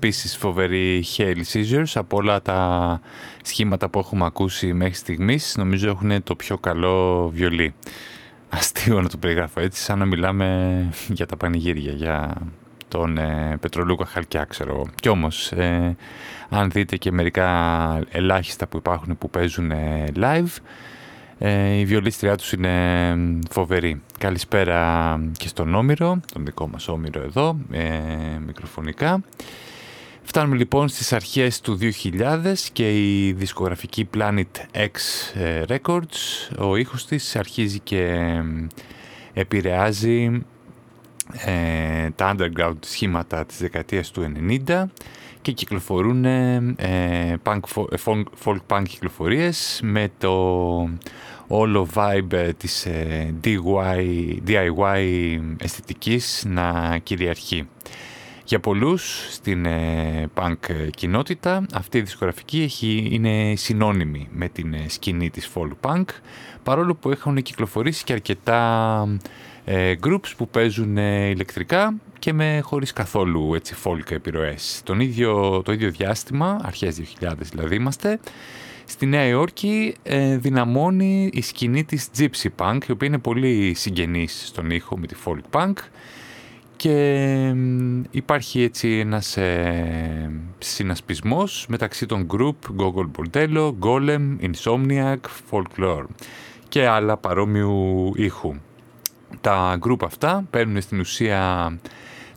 Επίσης φοβερή Hail Scissors από όλα τα σχήματα που έχουμε ακούσει μέχρι στιγμής νομίζω έχουν το πιο καλό βιολί. Αστείο να το περιγράφω έτσι σαν να μιλάμε για τα πανηγύρια, για τον ε, Πετρολούκα Χαλκιά ξέρω εγώ. Κι όμως ε, αν δείτε και μερικά ελάχιστα που υπάρχουν που παίζουν ε, live ε, η βιολίστριά τους είναι φοβερή. Καλησπέρα και στον Όμηρο, τον δικό μας Όμηρο εδώ, ε, μικροφωνικά. Φτάνουμε λοιπόν στις αρχές του 2000 και η δισκογραφική Planet X ε, Records, ο ήχος της αρχίζει και επηρεάζει ε, τα underground σχήματα της δεκαετίας του 90 και κυκλοφορούν ε, punk, folk, folk punk κυκλοφορίες με το όλο vibe της ε, DIY, DIY αισθητικής να κυριαρχεί. Για πολλούς στην ε, punk κοινότητα αυτή η δισκογραφική έχει, είναι συνώνυμη με την ε, σκηνή της folk punk παρόλο που έχουν κυκλοφορήσει και αρκετά ε, groups που παίζουν ηλεκτρικά και με χωρίς καθόλου έτσι folk επιρροές. Τον ίδιο, το ίδιο διάστημα, αρχές 2000 δηλαδή είμαστε, στη Νέα Υόρκη ε, δυναμώνει η σκηνή της Gypsy Punk, η οποία είναι πολύ συγγενής στον ήχο με τη folk punk και υπάρχει έτσι ένας ε, συνασπισμός μεταξύ των group Gogol Bordello, Golem, Insomniac, Folklore και άλλα παρόμοιου ήχου. Τα group αυτά παίρνουν στην ουσία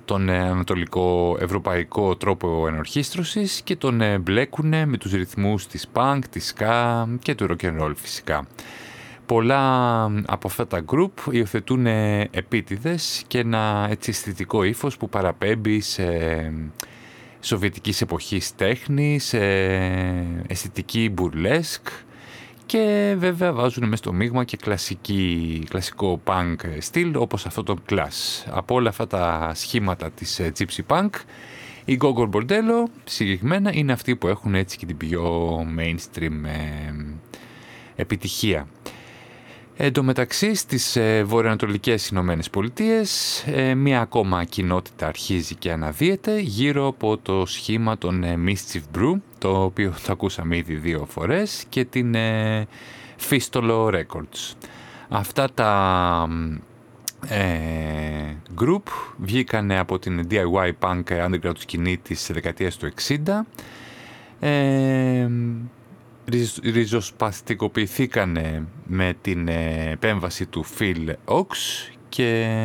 τον ε, ανατολικό ευρωπαϊκό τρόπο ενορχίστρωσης και τον ε, μπλέκουν με τους ρυθμούς της punk, της ska και του rock and roll φυσικά. Πολλά από αυτά τα group υιοθετούν ε, επίτηδες και ένα έτσι αισθητικό ύφος που παραπέμπει σε σοβιετικής εποχής τέχνης, σε αισθητική μπουρλέσκ και βέβαια βάζουν μέσα στο μείγμα και κλασική, κλασικό punk στυλ όπως αυτό το Clash. Από όλα αυτά τα σχήματα της ε, Gypsy Punk η Gogol Bordello συγκεκριμένα είναι αυτοί που έχουν έτσι και την πιο mainstream ε, επιτυχία. Εν τω μεταξύ στις ε, βορειοανατολικές Ηνωμένες Πολιτείες ε, μία ακόμα κοινότητα αρχίζει και αναδύεται γύρω από το σχήμα των ε, Mischief Brew το οποίο το ακούσαμε ήδη δύο φορές και την ε, Fistolo Records. Αυτά τα ε, group βγήκαν από την DIY punk underground σκηνή της δεκαετίας του 60 ε, ριζοσπαστικοποιηθήκαν με την ε, επέμβαση του Phil Ox και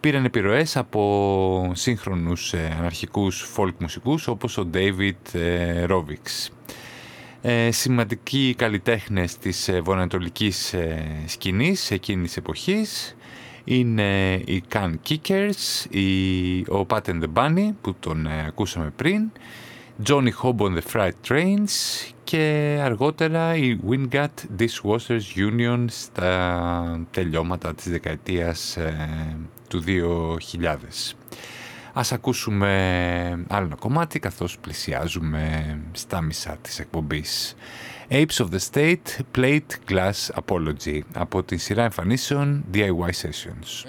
πήραν επιρροές από σύγχρονους ε, αναρχικούς folk μουσικούς όπως ο David ε, Rovics. σημαντικοί καλλιτέχνες της βορειοανατολικής σκηνής εκείνης της εποχής είναι οι Can Kickers, ο Pat and the Bunny που τον ακούσαμε πριν, Johnny Hobb on the Fried Trains και αργότερα η Wingat Dishwashers Union στα τελειώματα της δεκαετίας ε, του 2000. Ας ακούσουμε άλλο ένα κομμάτι καθώς πλησιάζουμε στα μισά της εκπομπής. Apes of the State Plate Glass Apology από τη σειρά εμφανίσεων DIY Sessions.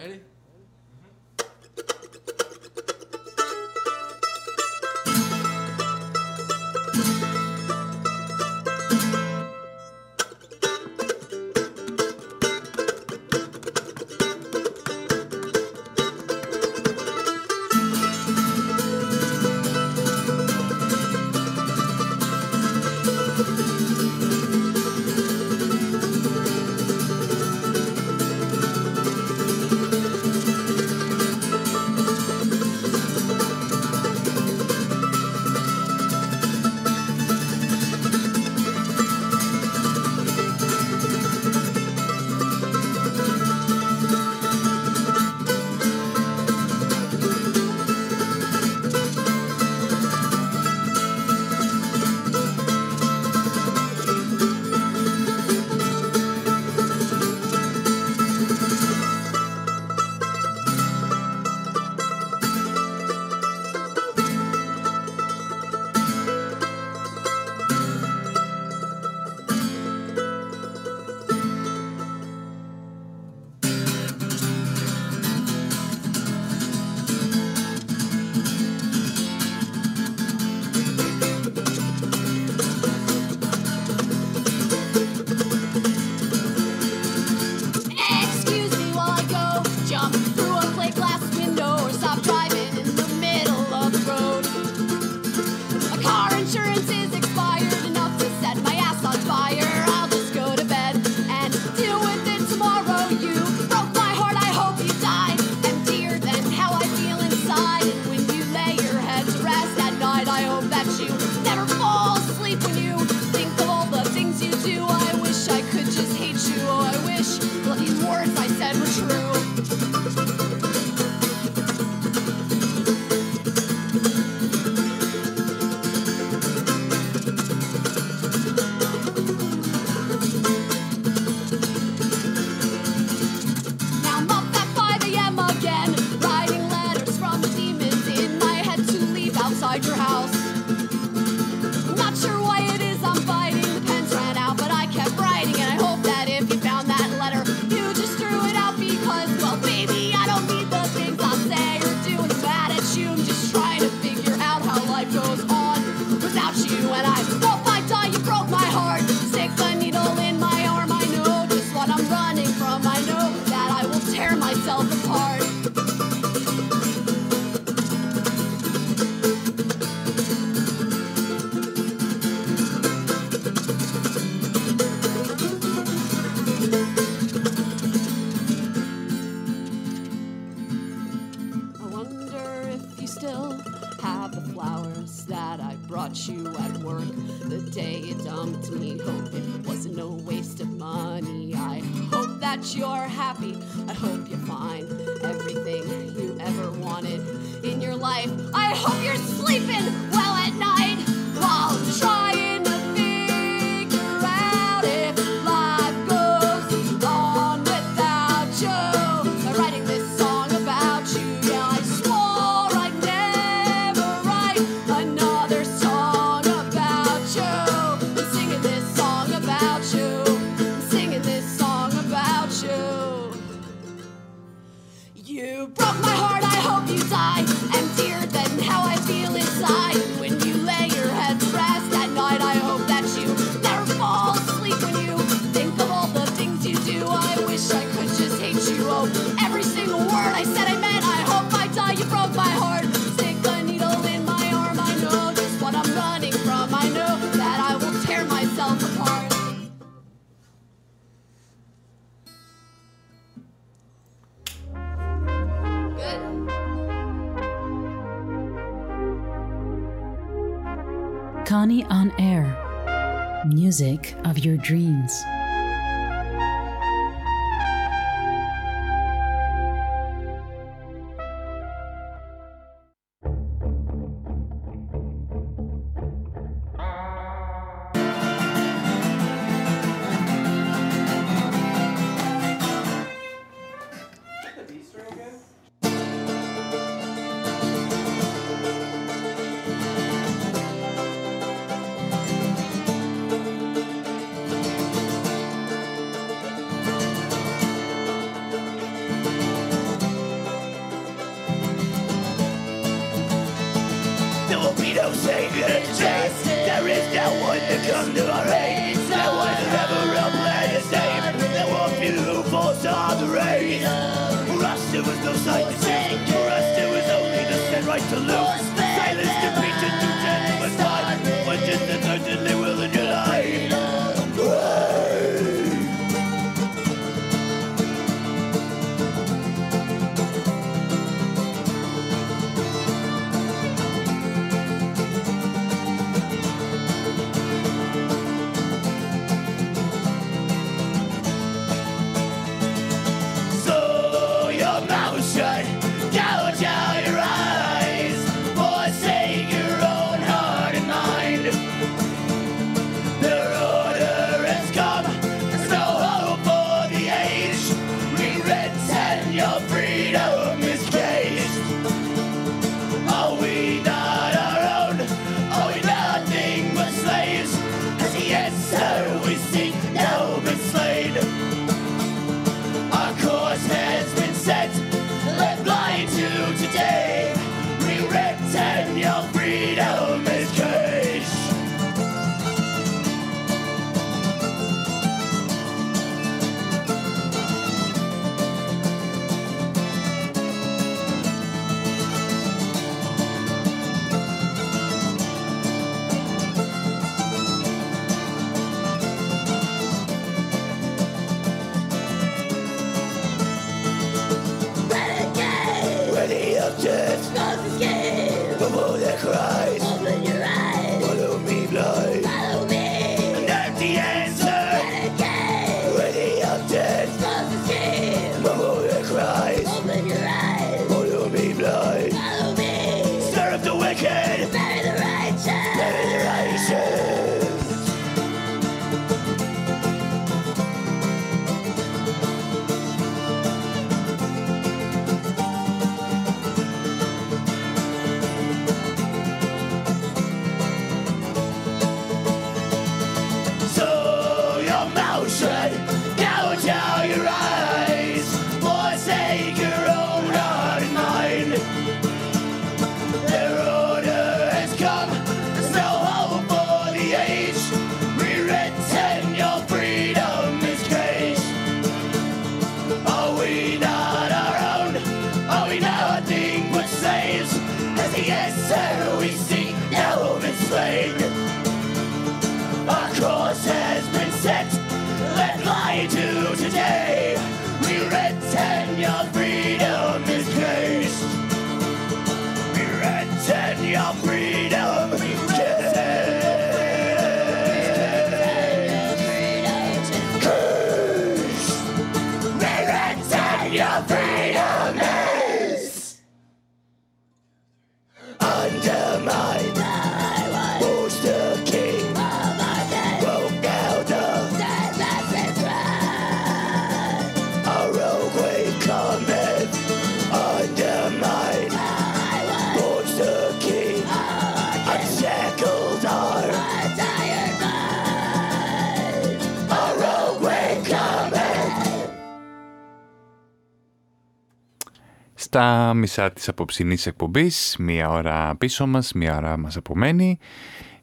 Στα μισά της απόψινής εκπομπής. Μία ώρα πίσω μας, μία ώρα μας απομένει.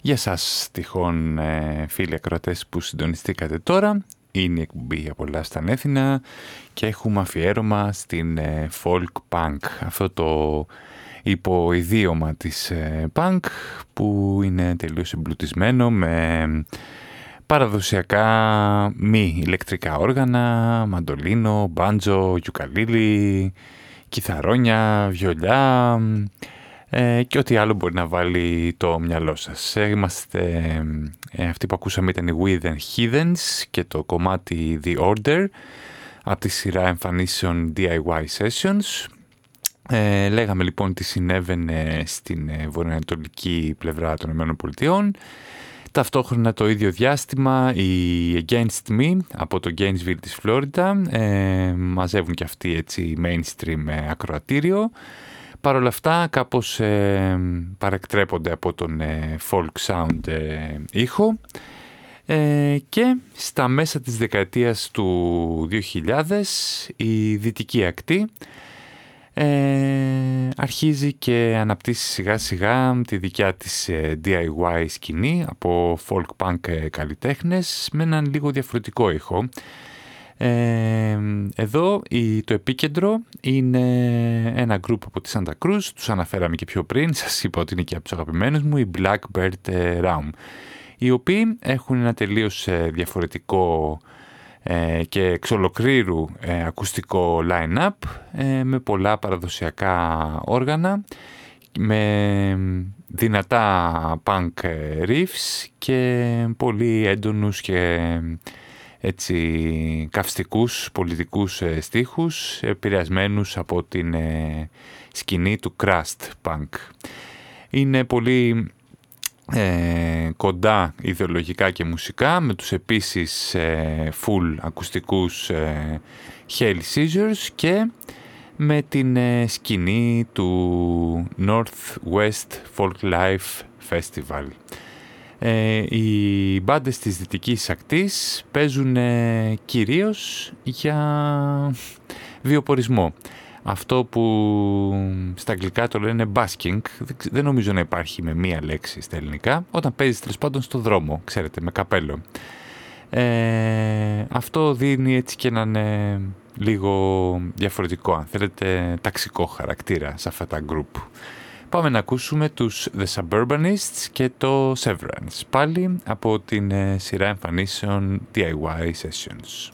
Για σας τυχόν ε, φίλοι ακροατές που συντονιστήκατε τώρα, είναι η εκπομπή πολλά στα Νέθινα και έχουμε αφιέρωμα στην ε, folk punk. Αυτό το υποειδίωμα της ε, punk που είναι τελείως εμπλουτισμένο με παραδοσιακά μη ηλεκτρικά όργανα, μαντολίνο, μπάντζο, γιουκαλίλι, κιθαρόνια, βιολιά ε, και ό,τι άλλο μπορεί να βάλει το μυαλό σας. Ε, είμαστε, ε, αυτοί που ακούσαμε ήταν οι With Heathens και το κομμάτι The Order από τη σειρά εμφανίσεων DIY Sessions. Ε, λέγαμε λοιπόν τι συνέβαινε στην βορειοανατολική πλευρά των ΗΠΑ Ταυτόχρονα το ίδιο διάστημα οι Against Me από το Gainesville της Φλόριντα ε, μαζεύουν και αυτοί έτσι mainstream ε, ακροατήριο. Παρ' όλα αυτά κάπως ε, παρεκτρέπονται από τον ε, folk sound ε, ήχο και στα μέσα της δεκαετίας του 2000 η δυτική ακτή ε, αρχίζει και αναπτύσσει σιγά σιγά τη δικιά της ε, DIY σκηνή από folk punk ε, καλλιτέχνες με έναν λίγο διαφορετικό ήχο. Ε, εδώ η, το επίκεντρο είναι ένα group από τη Santa Cruz, τους αναφέραμε και πιο πριν, σας είπα ότι είναι και από τους αγαπημένους μου, η Blackbird Realm, οι οποίοι έχουν ένα τελείως διαφορετικό ε, και εξ ολοκλήρου ε, ακουστικό line-up ε, με πολλά παραδοσιακά όργανα με δυνατά punk riffs και πολύ έντονους και έτσι καυστικούς πολιτικούς στίχους επηρεασμένους από την σκηνή του crust punk. Είναι πολύ ε, κοντά ιδεολογικά και μουσικά με τους επίσης ε, full ακουστικούς ε, Hail Scissors και με την ε, σκηνή του Northwest Folk Life Festival. Ε, οι μπάντες της Δυτικής Ακτής παίζουν κυρίως για βιοπορισμό αυτό που στα αγγλικά το λένε basking, δεν νομίζω να υπάρχει με μία λέξη στα ελληνικά, όταν παίζεις τέλος πάντων στο δρόμο, ξέρετε, με καπέλο. Ε, αυτό δίνει έτσι και έναν ε, λίγο διαφορετικό, αν θέλετε, ταξικό χαρακτήρα σε αυτά τα group. Πάμε να ακούσουμε τους The Suburbanists και το Severance, πάλι από την ε, σειρά εμφανίσεων DIY Sessions.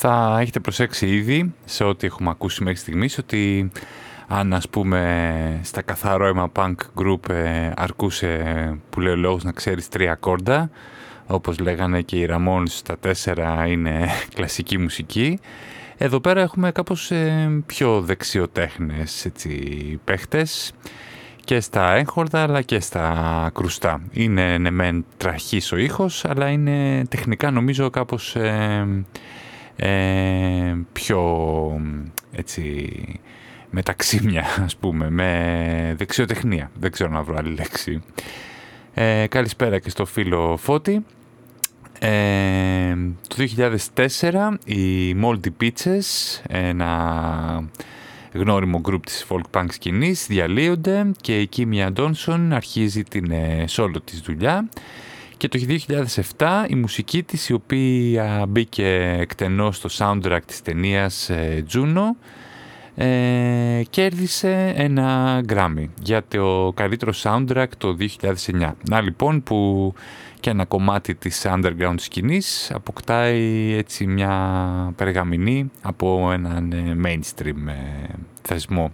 Θα έχετε προσέξει ήδη σε ό,τι έχουμε ακούσει μέχρι στιγμής ότι αν ας πούμε στα καθαρό αίμα punk group ε, αρκούσε που λέει ο λόγος να ξέρεις τρία κόρντα όπως λέγανε και οι Ramones στα τέσσερα είναι κλασική μουσική εδώ πέρα έχουμε κάπως ε, πιο δεξιοτέχνες έτσι, παίχτες και στα έγχορδα αλλά και στα κρουστά. Είναι ναι μεν τραχής ο ήχος αλλά είναι τεχνικά νομίζω κάπως ε, ε, πιο έτσι μεταξύμια ας πούμε με δεξιοτεχνία. Δεν ξέρω να βρω άλλη λέξη. Ε, καλησπέρα και στο φίλο Φώτη. Ε, το 2004 οι Moldy Peaches ένα γνώριμο γκρουπ της folk punk σκηνής διαλύονται και η Κίμια Ντόνσον αρχίζει την ε, solo της δουλειά και το 2007 η μουσική της η οποία μπήκε εκτενώς στο soundtrack της ταινίας ε, Juno ε, κέρδισε ένα Grammy για το καλύτερο soundtrack το 2009. Να λοιπόν που και ένα κομμάτι της underground σκηνής αποκτάει έτσι μια περγαμηνή από έναν ε, mainstream ε, θεσμό.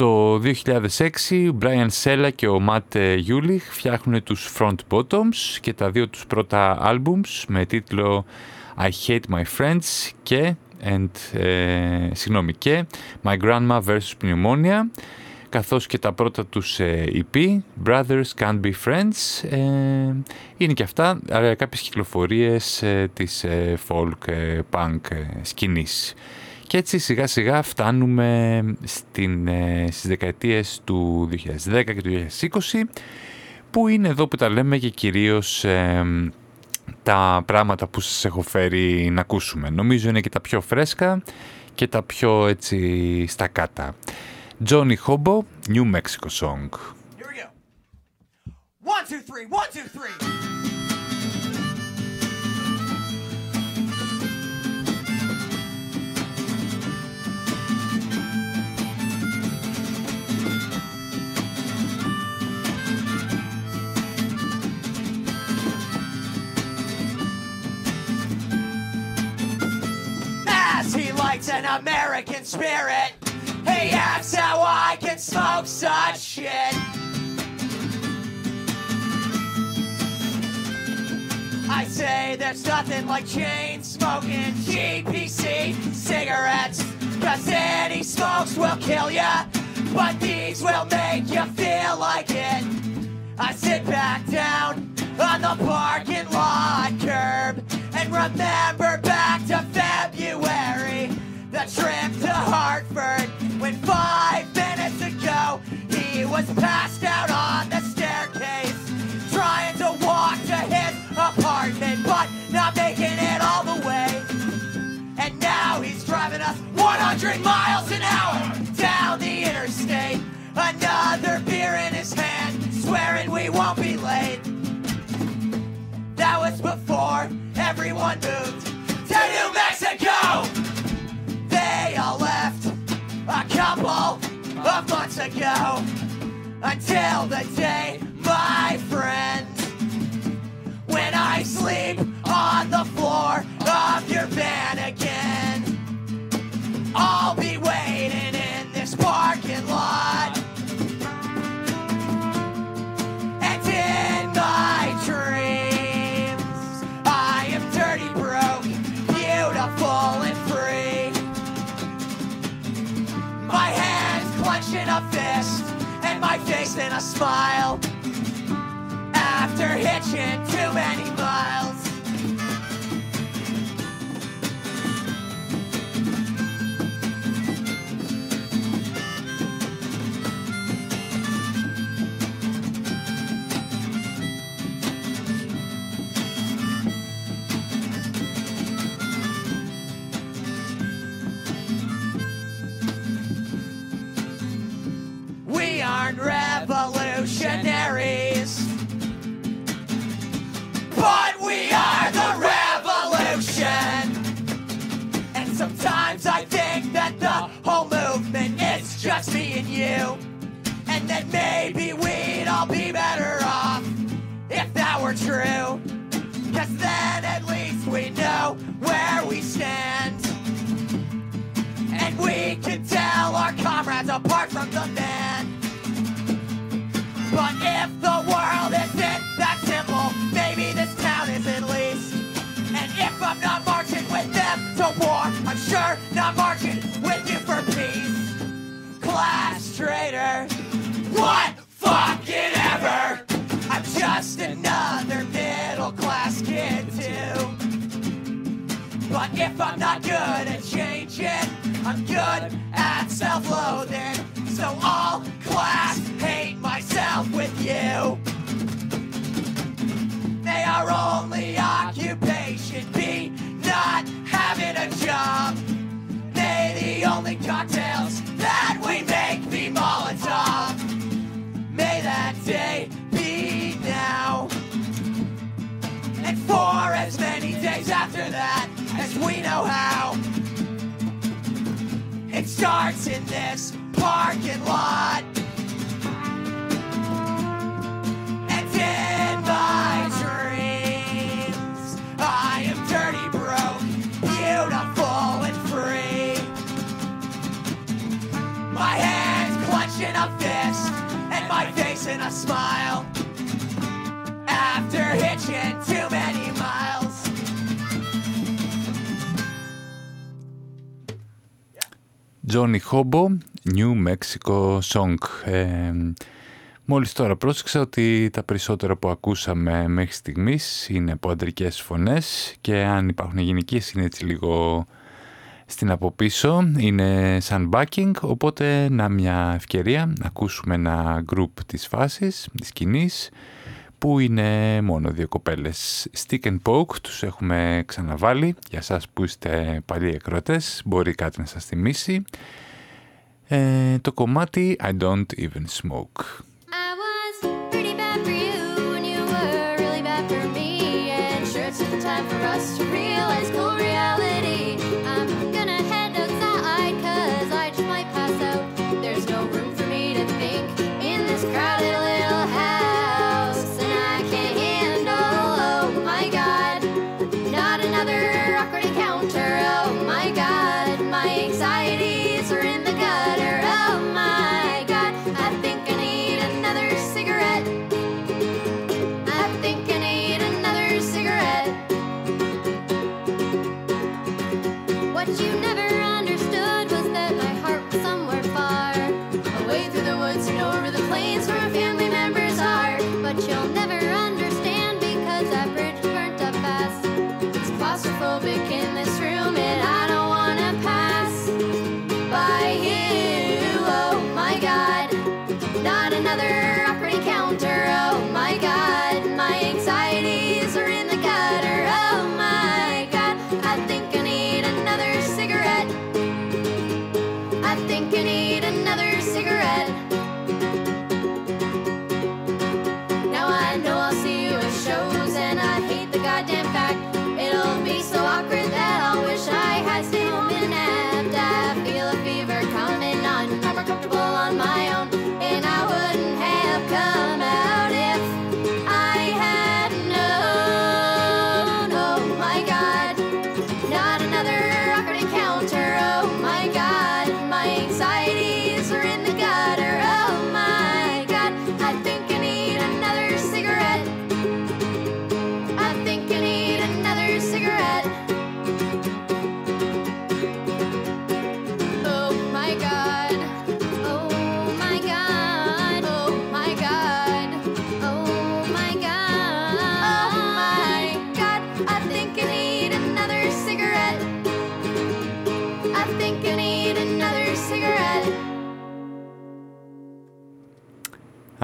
Το 2006 ο Brian Sella και ο Matt Yulich φτιάχνουν τους Front Bottoms και τα δύο τους πρώτα albums με τίτλο I Hate My Friends και, and, ε, συγγνώμη, και My Grandma vs. Pneumonia καθώς και τα πρώτα τους EP Brothers Can't Be Friends ε, είναι και αυτά ε, κάποιες κυκλοφορίες ε, της ε, folk punk σκηνής. Και έτσι σιγά σιγά φτάνουμε στην, ε, στις δεκαετίες του 2010 και του 2020 που είναι εδώ που τα λέμε και κυρίως ε, τα πράγματα που σας έχω φέρει να ακούσουμε. Νομίζω είναι και τα πιο φρέσκα και τα πιο έτσι στακάτα. Johnny Hobo, New Mexico Song. Here we go. One, two, three, one, two, three. As he likes an American spirit, he asks how I can smoke such shit. I say there's nothing like chain smoking GPC cigarettes. Cause any smokes will kill ya, but these will make you feel like it. I sit back down on the parking lot curb and remember back to February. The trip to Hartford when five minutes ago he was passed out on the staircase trying to walk to his apartment but not making it all the way. And now he's driving us 100 miles an hour down the interstate. Another beer in his hand, swearing we won't be late. That was before everyone moved to New Mexico. They all left a couple of months ago. Until the day, my friend, when I sleep on the floor of your van again. I'll be waiting in this parking lot. falling free. My hand clenching a fist, and my face in a smile. After hitching Hobo, New Mexico Song. Ε, μόλις τώρα πρόσεξα ότι τα περισσότερα που ακούσαμε μέχρι στιγμής είναι από αντρικές φωνές και αν υπάρχουν γυναικείες είναι έτσι λίγο στην από πίσω είναι σαν backing, οπότε να μια ευκαιρία να ακούσουμε ένα group της φάσης, της σκηνής, που είναι μόνο δύο κοπέλες. Stick and Poke τους έχουμε ξαναβάλει. Για σας που είστε παλιοί εκροτές, μπορεί κάτι να σας θυμίσει. το κομμάτι I Don't Even Smoke.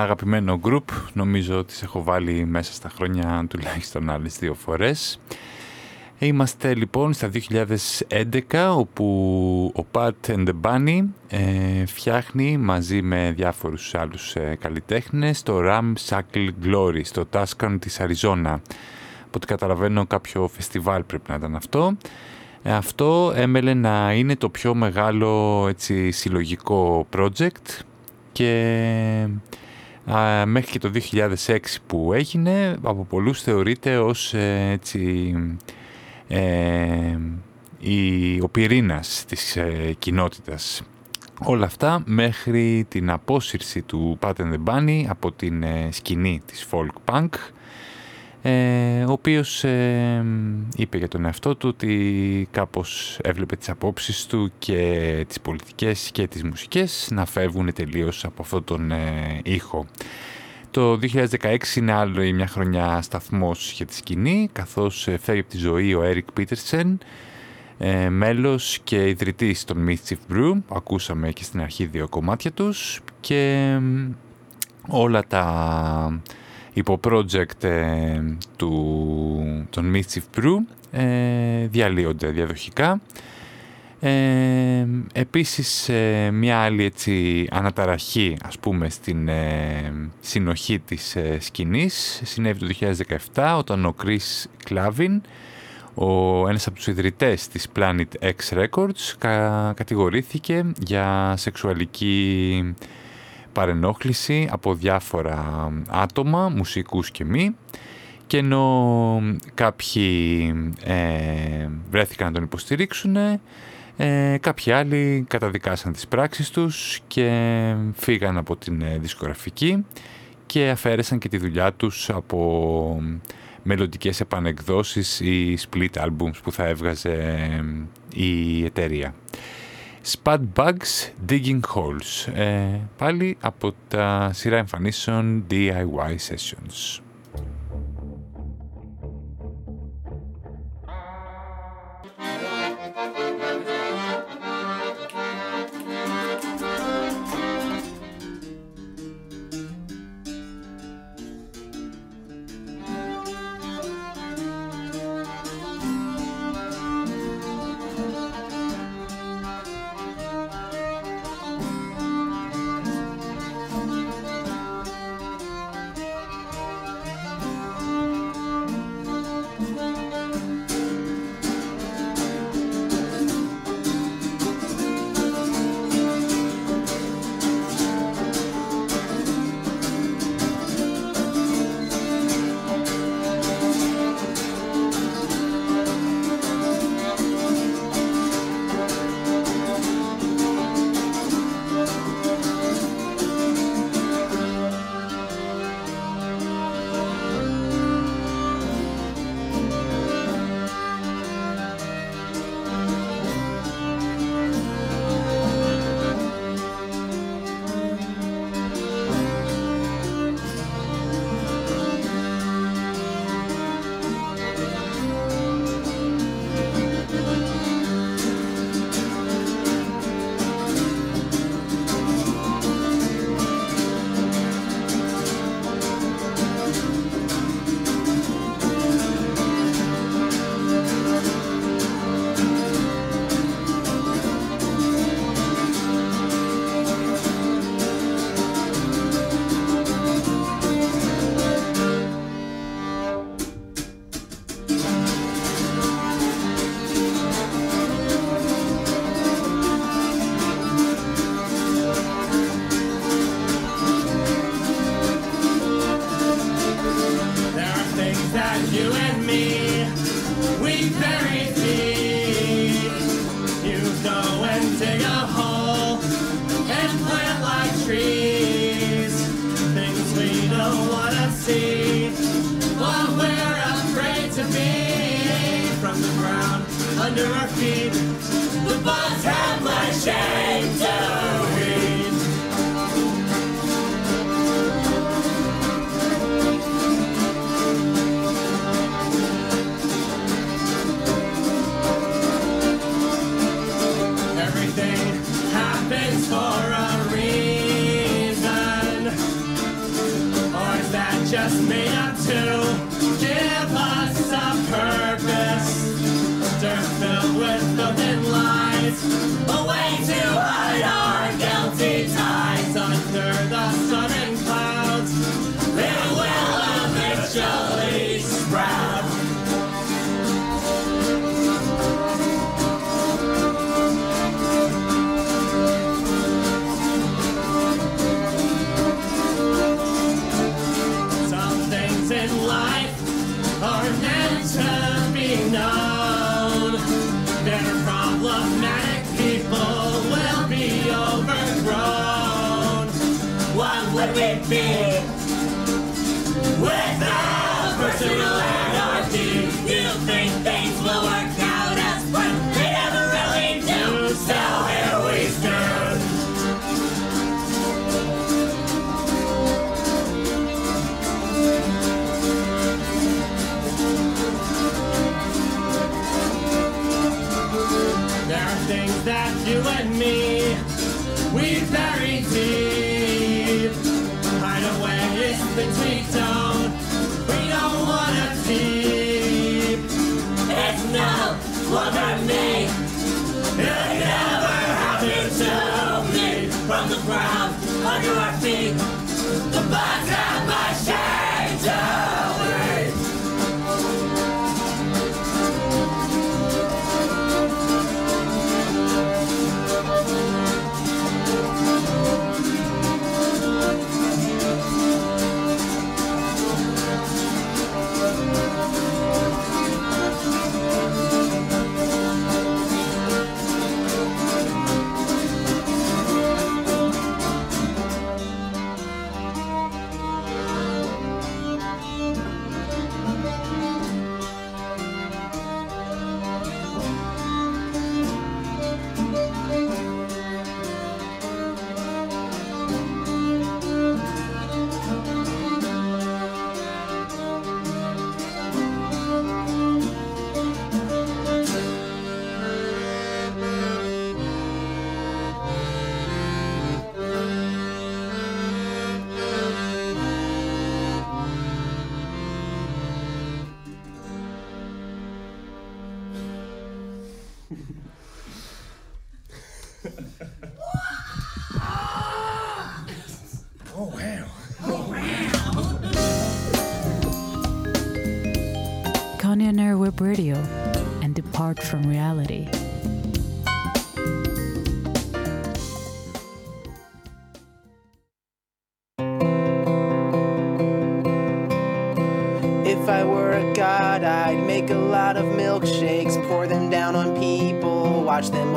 Αγαπημένο group. Νομίζω ότι σε έχω βάλει μέσα στα χρόνια τουλάχιστον άλλες δύο φορές. Είμαστε λοιπόν στα 2011 όπου ο Pat and the Bunny ε, φτιάχνει μαζί με διάφορους άλλους ε, καλλιτέχνες το Ram Shackle Glory στο Tuscan της Αριζόνα. Από ό,τι καταλαβαίνω κάποιο φεστιβάλ πρέπει να ήταν αυτό. Ε, αυτό έμελε να είναι το πιο μεγάλο έτσι, συλλογικό project και μέχρι και το 2006 που έγινε από πολλούς θεωρείται ως ε, έτσι, ε, η, ο πυρήνας της ε, κοινότητας. Όλα αυτά μέχρι την απόσυρση του Pat and the Bunny από την ε, σκηνή της folk punk ε, ο οποίος ε, είπε για τον εαυτό του ότι κάπως έβλεπε τις απόψεις του και τις πολιτικές και τις μουσικές να φεύγουν τελείως από αυτόν τον ε, ήχο. Το 2016 είναι άλλο μια χρονιά σταθμός για τη σκηνή, καθώς φεύγει από τη ζωή ο Έρικ Πίτερσεν, μέλος και ιδρυτής των Mischief Brew, που ακούσαμε και στην αρχή δύο κομμάτια τους, και όλα τα υπό-project ε, του, των Mischief Brew ε, διαλύονται διαδοχικά. Ε, επίσης ε, μια άλλη έτσι αναταραχή ας πούμε στην ε, συνοχή της ε, σκηνής συνέβη το 2017 όταν ο Chris Clavin ο, ένας από τους ιδρυτές της Planet X Records κα, κατηγορήθηκε για σεξουαλική παρενόχληση από διάφορα άτομα, μουσικούς και μη και ενώ κάποιοι ε, βρέθηκαν να τον υποστηρίξουν, ε, κάποιοι άλλοι καταδικάσαν τις πράξεις τους και φύγαν από την ε, δισκογραφική και αφαίρεσαν και τη δουλειά τους από μελλοντικές επανεκδόσεις ή split albums που θα έβγαζε ε, η εταιρεία. Spud Bugs Digging Holes. Ε, πάλι από τα σειρά εμφανίσεων DIY Sessions.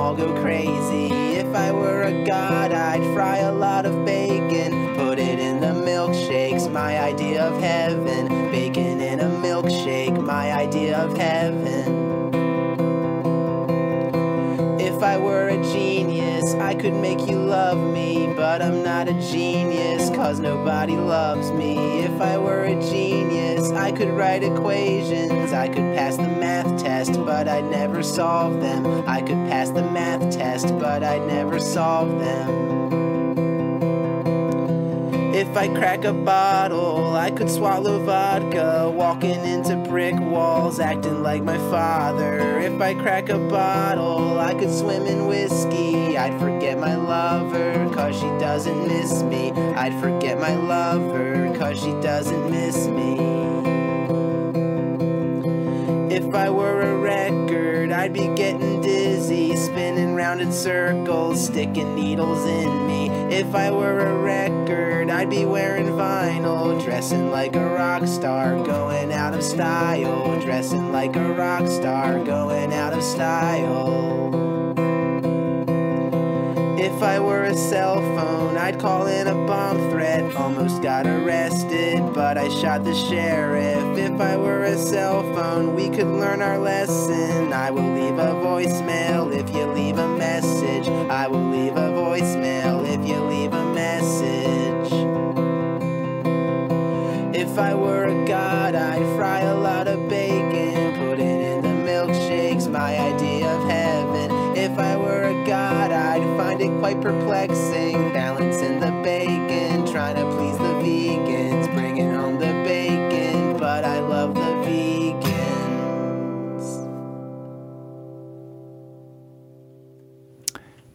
All go crazy. If I were a god, I'd fry a lot of bacon, put it in the milkshakes, my idea of heaven. Bacon in a milkshake, my idea of heaven. If I were a genius, I could make you love me, but I'm not a genius, cause nobody loves me. If I were a genius, I could write equations, I could pass the math test, but I'd never solve them. Test, but I'd never solve them. If I crack a bottle, I could swallow vodka, walking into brick walls, acting like my father. If I crack a bottle, I could swim in whiskey. I'd forget my lover, cause she doesn't miss me. I'd forget my lover, cause she doesn't miss me. If I were a record, I'd be getting round in circles, sticking needles in me. If I were a record, I'd be wearing vinyl, dressing like a rock star, going out of style, dressing like a rock star, going out of style. If I were a cell phone, I'd call in a bomb threat. Almost got arrested, but I shot the sheriff. If I were a cell phone, we could learn our lesson. I will leave a voicemail if you leave a message. I will leave a voicemail if you leave a message. If I were a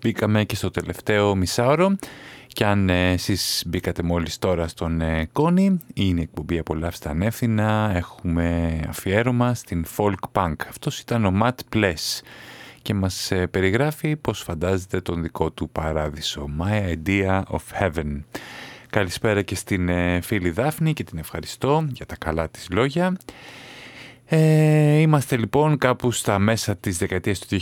μπήκαμε και στο τελευταίο μισάωρο και αν ε, εσείς μπήκατε μόλις τώρα στον ε, Κόνη, είναι εκπομπή «Απολαύστε ανεύθυνα», έχουμε αφιέρωμα στην folk punk. Αυτός ήταν ο Matt Pless και μας ε, περιγράφει πως φαντάζεται τον δικό του παράδεισο «My Idea of Heaven». Καλησπέρα και στην ε, φίλη Δάφνη και την ευχαριστώ για τα καλά της λόγια. Ε, είμαστε λοιπόν κάπου στα μέσα της δεκαετίας του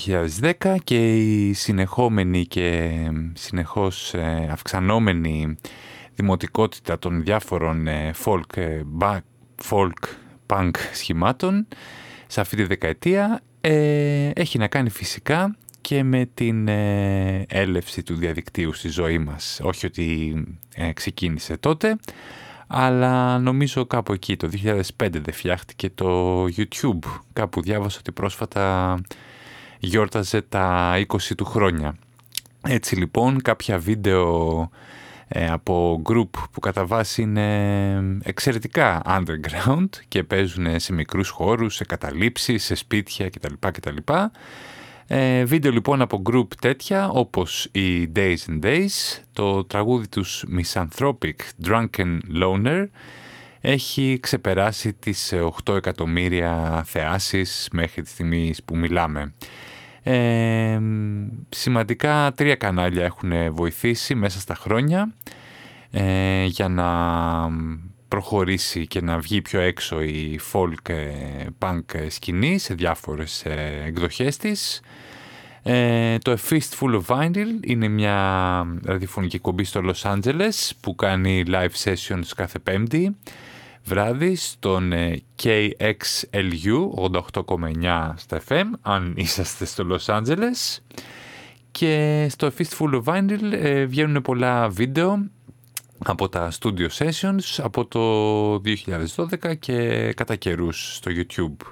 2010 και η συνεχόμενη και συνεχώς ε, αυξανόμενη δημοτικότητα των διάφορων ε, folk, ε, back, folk punk σχημάτων σε αυτή τη δεκαετία έχει να κάνει φυσικά και με την έλευση του διαδικτύου στη ζωή μας. Όχι ότι ξεκίνησε τότε, αλλά νομίζω κάπου εκεί το 2005 δεν φτιάχτηκε το YouTube. Κάπου διάβασα ότι πρόσφατα γιόρταζε τα 20 του χρόνια. Έτσι λοιπόν κάποια βίντεο ε, από group που κατά βάση είναι εξαιρετικά underground και παίζουν σε μικρούς χώρους, σε καταλήψεις, σε σπίτια κτλ. κτλ. Ε, βίντεο λοιπόν από group τέτοια όπως οι Days and Days, το τραγούδι τους Misanthropic Drunken Loner έχει ξεπεράσει τις 8 εκατομμύρια θεάσεις μέχρι τη στιγμή που μιλάμε. Ε, σημαντικά τρία κανάλια έχουν βοηθήσει μέσα στα χρόνια ε, για να προχωρήσει και να βγει πιο έξω η folk ε, punk σκηνή σε διάφορες ε, εκδοχές της. Ε, το A Fistful of Vinyl είναι μια ραδιοφωνική κομπή στο Los Angeles που κάνει live sessions κάθε πέμπτη βράδυ στον KXLU 88,9 στα FM αν είσαστε στο Los Angeles και στο A Fistful of Vinyl ε, βγαίνουν πολλά βίντεο από τα studio sessions από το 2012 και κατά καιρούς στο YouTube.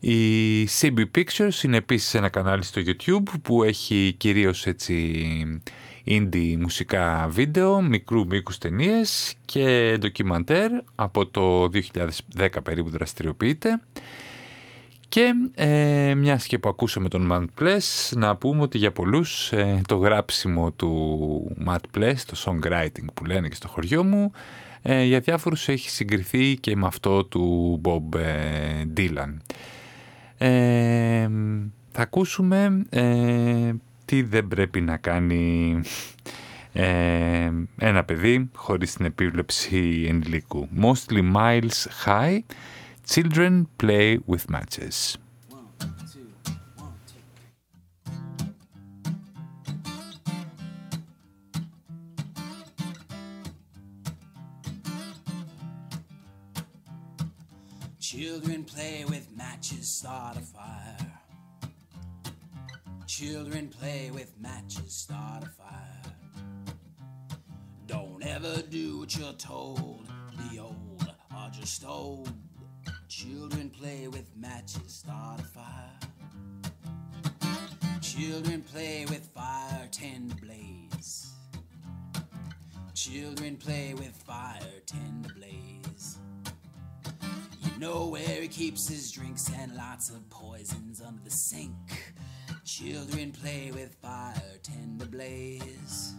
Η CB Pictures είναι επίσης ένα κανάλι στο YouTube που έχει κυρίως έτσι indie μουσικά βίντεο, μικρού μήκους ταινίες και ντοκιμαντέρ από το 2010 περίπου δραστηριοποιείται. Και ε, μιας και που ακούσαμε τον Matt Pless, να πούμε ότι για πολλούς ε, το γράψιμο του Matt Pless, το songwriting που λένε και στο χωριό μου, ε, για διάφορους έχει συγκριθεί και με αυτό του Bob ε, Dylan. θα ακούσουμε τι δεν πρέπει να κάνει ένα παιδί χωρίς την επίβλεψη ενηλίκου. Mostly miles high Children play with matches. Children play with matches, start a fire. Children play with matches, start a fire. Don't ever do what you're told. The old are just old. Children play with matches, start a fire. Children play with fire, tend to blaze. Children play with fire, tend to blaze. You know where he keeps his drinks and lots of poisons under the sink. Children play with fire, tend to blaze.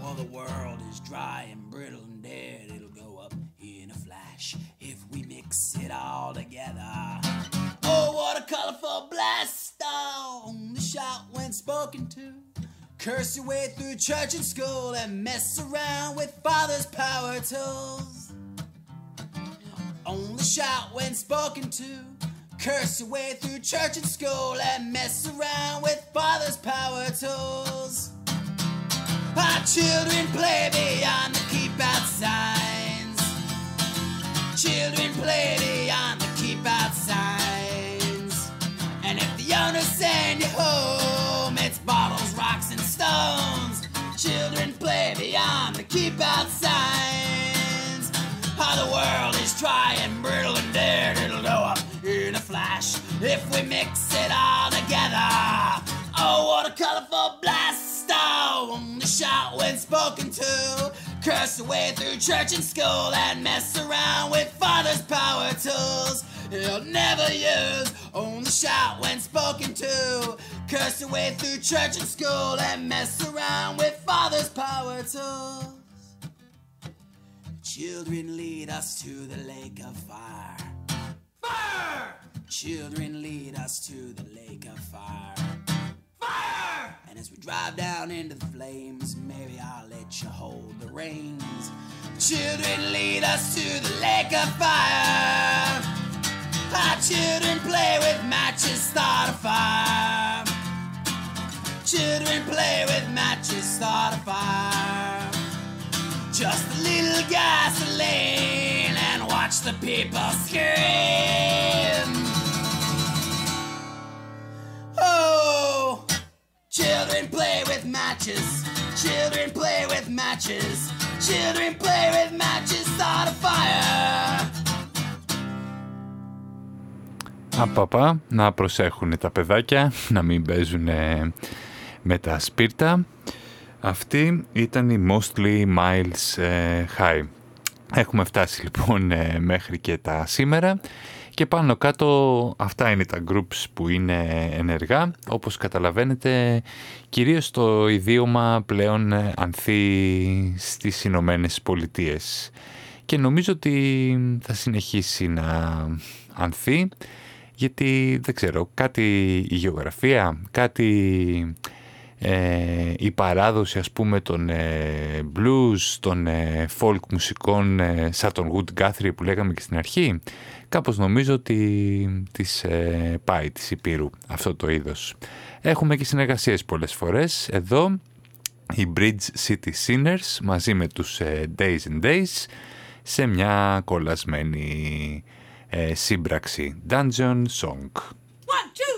While the world is dry and brittle and dead, it'll go up in a flash if we mix it all together. Oh, what a colorful blast! On the shot when spoken to. Curse your way through church and school and mess around with father's power tools. Only shout when spoken to. Curse your way through church and school and mess around with father's power tools. Our children play beyond the keep out signs. Children play beyond the keep out signs. And if the owner send you home, it's bottles, rocks, and stones. Children play beyond the keep out signs. How the world is dry and brittle and dead, it'll go up in a flash if we mix it all together. Oh, what a colorful blast! Oh, the shot when spoken to. Curse away through church and school and mess around with father's power tools. He'll never use only shout when spoken to. Curse your way through church and school and mess around with father's power tools. Children lead us to the lake of fire. Fire! Children lead us to the lake of fire. Fire! And as we drive down into the flames, maybe I'll let you hold the reins. Children lead us to the lake of fire. Our children play with matches, start a fire. Children play with matches, start a fire. Just a little gasoline and watch the people scream. Children play with matches. Children play with matches. Children play with matches, start a fire. Απαπα, να προσέχουν τα παιδάκια, να μην παίζουν με τα σπίρτα. Αυτή ήταν η Mostly Miles ε, High. Έχουμε φτάσει λοιπόν ε, μέχρι και τα σήμερα και πάνω κάτω αυτά είναι τα groups που είναι ενεργά. Όπως καταλαβαίνετε κυρίως το ιδίωμα πλέον ε, ανθεί στις Ηνωμένες Πολιτείες και νομίζω ότι θα συνεχίσει να ανθεί γιατί δεν ξέρω κάτι η γεωγραφία, κάτι ε, η παράδοση ας πούμε των ε, blues, των ε, folk μουσικών ε, σαν τον Wood Guthrie που λέγαμε και στην αρχή κάπως νομίζω ότι της ε, πάει της Υπήρου αυτό το είδος. Έχουμε και συνεργασίες πολλές φορές εδώ οι Bridge City Sinners μαζί με τους Days and Days σε μια κολλασμένη σύμπραξη Dungeon Song. One, two,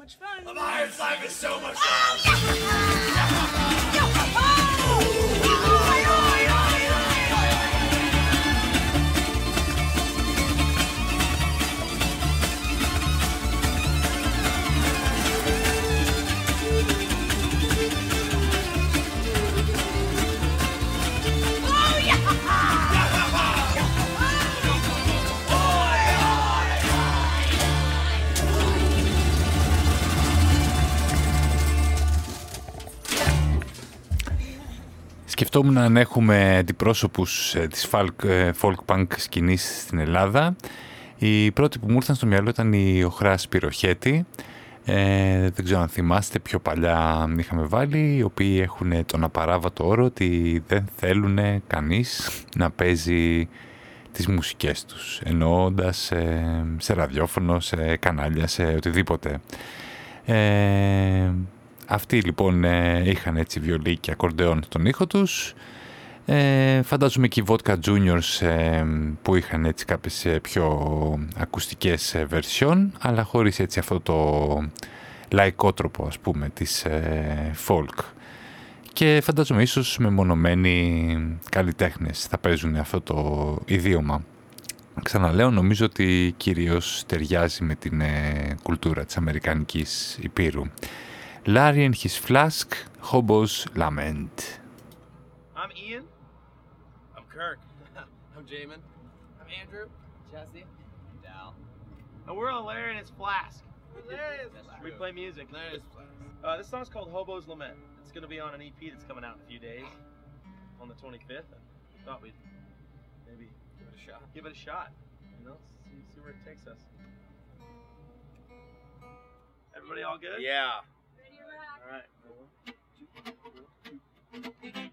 much fun. Life, life is so much oh, fun. Oh, yeah. Σκεφτόμουν αν έχουμε αντιπρόσωπους ε, της folk, ε, folk punk σκηνής στην Ελλάδα. Οι πρώτοι που μου ήρθαν στο μυαλό ήταν η Οχράς Πυροχέτη. Ε, δεν ξέρω αν θυμάστε πιο παλιά είχαμε βάλει, οι οποίοι έχουν τον απαράβατο όρο ότι δεν θέλουν κανείς να παίζει τις μουσικές τους, εννοώντας ε, σε ραδιόφωνο, σε κανάλια, σε οτιδήποτε. Ε, αυτοί λοιπόν ε, είχαν έτσι βιολί και ακορντεόν στον ήχο τους. Ε, φαντάζομαι και οι Vodka Juniors ε, που είχαν έτσι κάποιες ε, πιο ακουστικές version, αλλά χωρίς έτσι αυτό το λαϊκό τρόπο ας πούμε της folk. Και φαντάζομαι ίσως με μονομένοι καλλιτέχνες θα παίζουν αυτό το ιδίωμα. Ξαναλέω, νομίζω ότι κυρίως ταιριάζει με την κουλτούρα της Αμερικανικής Υπήρου. Larry and his flask, Hobo's Lament. I'm Ian. I'm Kirk. I'm Jamin. I'm Andrew. Jesse. Dal. And we're on Larry and his flask. Larry's We play music. Larry's flask. Uh, this song's called Hobo's Lament. It's going to be on an EP that's coming out in a few days on the 25th. And we thought we'd maybe give it a shot. Give it a shot. You know, see, see where it takes us. Everybody all good? Yeah. Thank you.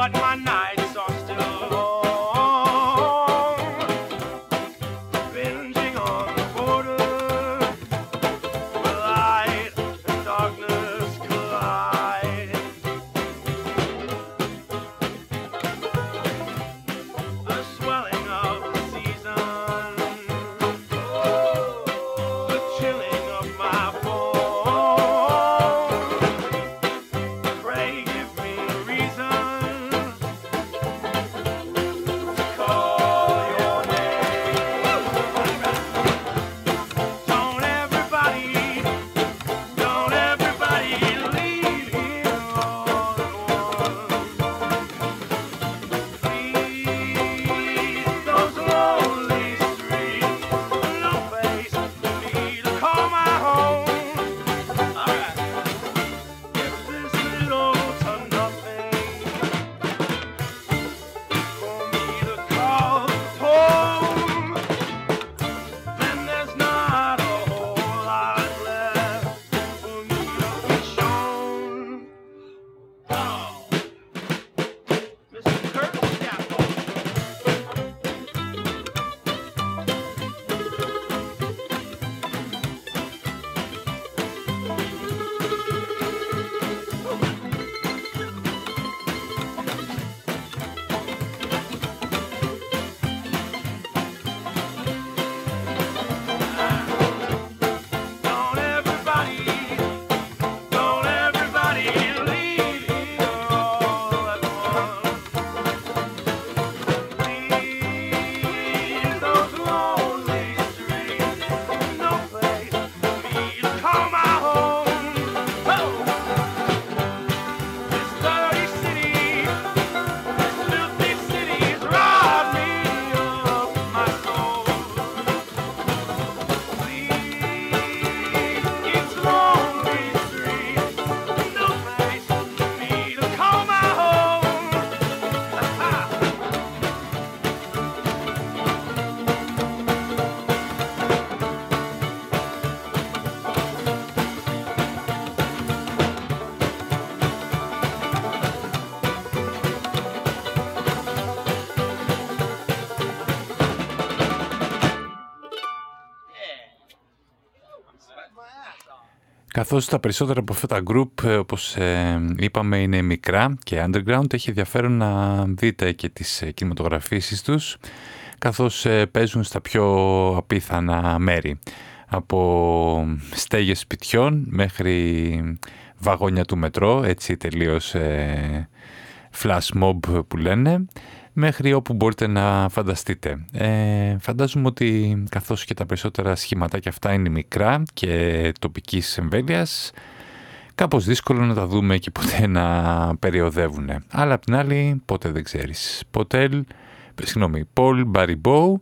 what my night. Καθώς τα περισσότερα από αυτά τα group, ε, όπως ε, είπαμε, είναι μικρά και underground, έχει ενδιαφέρον να δείτε και τις ε, κινηματογραφήσεις τους, καθώς παίζουν στα πιο απίθανα μέρη. Από στέγες σπιτιών μέχρι βαγόνια του μετρό, έτσι τελείως flash mob που λένε, μέχρι όπου μπορείτε να φανταστείτε. Ε, φαντάζομαι ότι καθώς και τα περισσότερα σχηματάκια αυτά είναι μικρά και τοπικής εμβέλειας, κάπως δύσκολο να τα δούμε και ποτέ να περιοδεύουν. Αλλά απ' την άλλη, ποτέ δεν ξέρεις. Ποτέ, συγγνώμη, Paul Baribeau,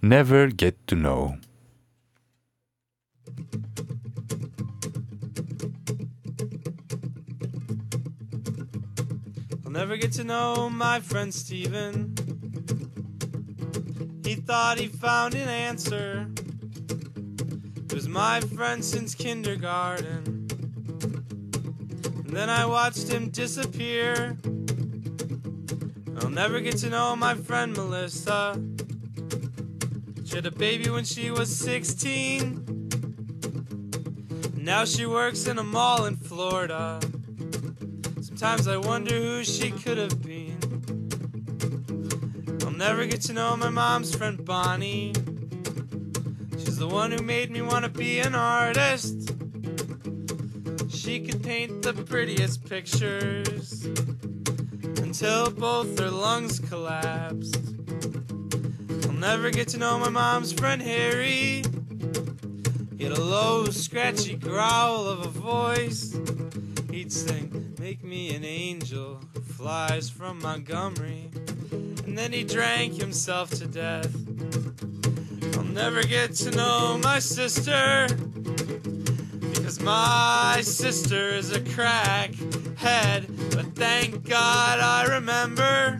Never Get To Know. Never get to know my friend Steven. He thought he found an answer. He was my friend since kindergarten. And then I watched him disappear. I'll never get to know my friend Melissa. She had a baby when she was 16. Now she works in a mall in Florida. Sometimes I wonder who she could have been. I'll never get to know my mom's friend Bonnie. She's the one who made me want to be an artist. She could paint the prettiest pictures until both her lungs collapsed. I'll never get to know my mom's friend Harry. He had a low, scratchy growl of a voice. He'd sing, Make me an angel flies from Montgomery. And then he drank himself to death. I'll never get to know my sister. Because my sister is a crack head. But thank God I remember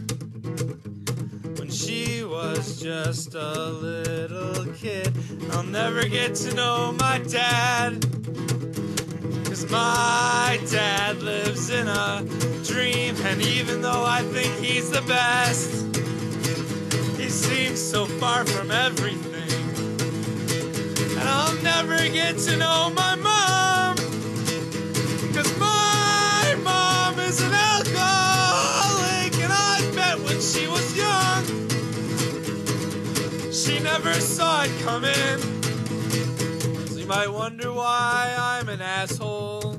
when she was just a little kid. I'll never get to know my dad. Cause my dad lives in a dream, and even though I think he's the best, he seems so far from everything. And I'll never get to know my mom, cause my mom is an alcoholic, and I bet when she was young, she never saw it coming might wonder why I'm an asshole.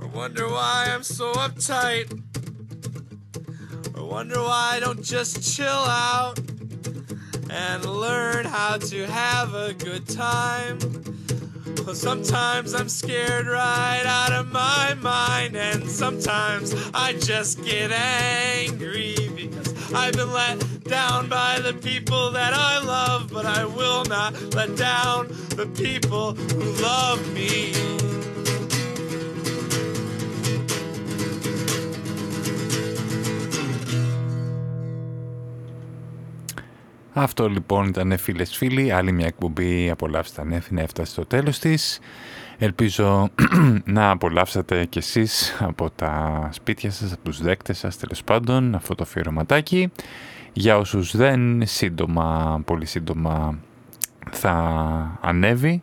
Or wonder why I'm so uptight. Or wonder why I don't just chill out and learn how to have a good time. Well, sometimes I'm scared right out of my mind, and sometimes I just get angry because I've been let down by the people that I love, but I will not let down the people who love me. Αυτό λοιπόν ήταν φίλες φίλοι, άλλη μια εκπομπή απολαύστε τα νέφη έφτασε στο τέλος της. Ελπίζω να απολαύσατε κι εσείς από τα σπίτια σας, από τους δέκτες σας τέλος πάντων αυτό το αφιερωματάκι. Για όσους δεν, σύντομα, πολύ σύντομα θα ανέβει.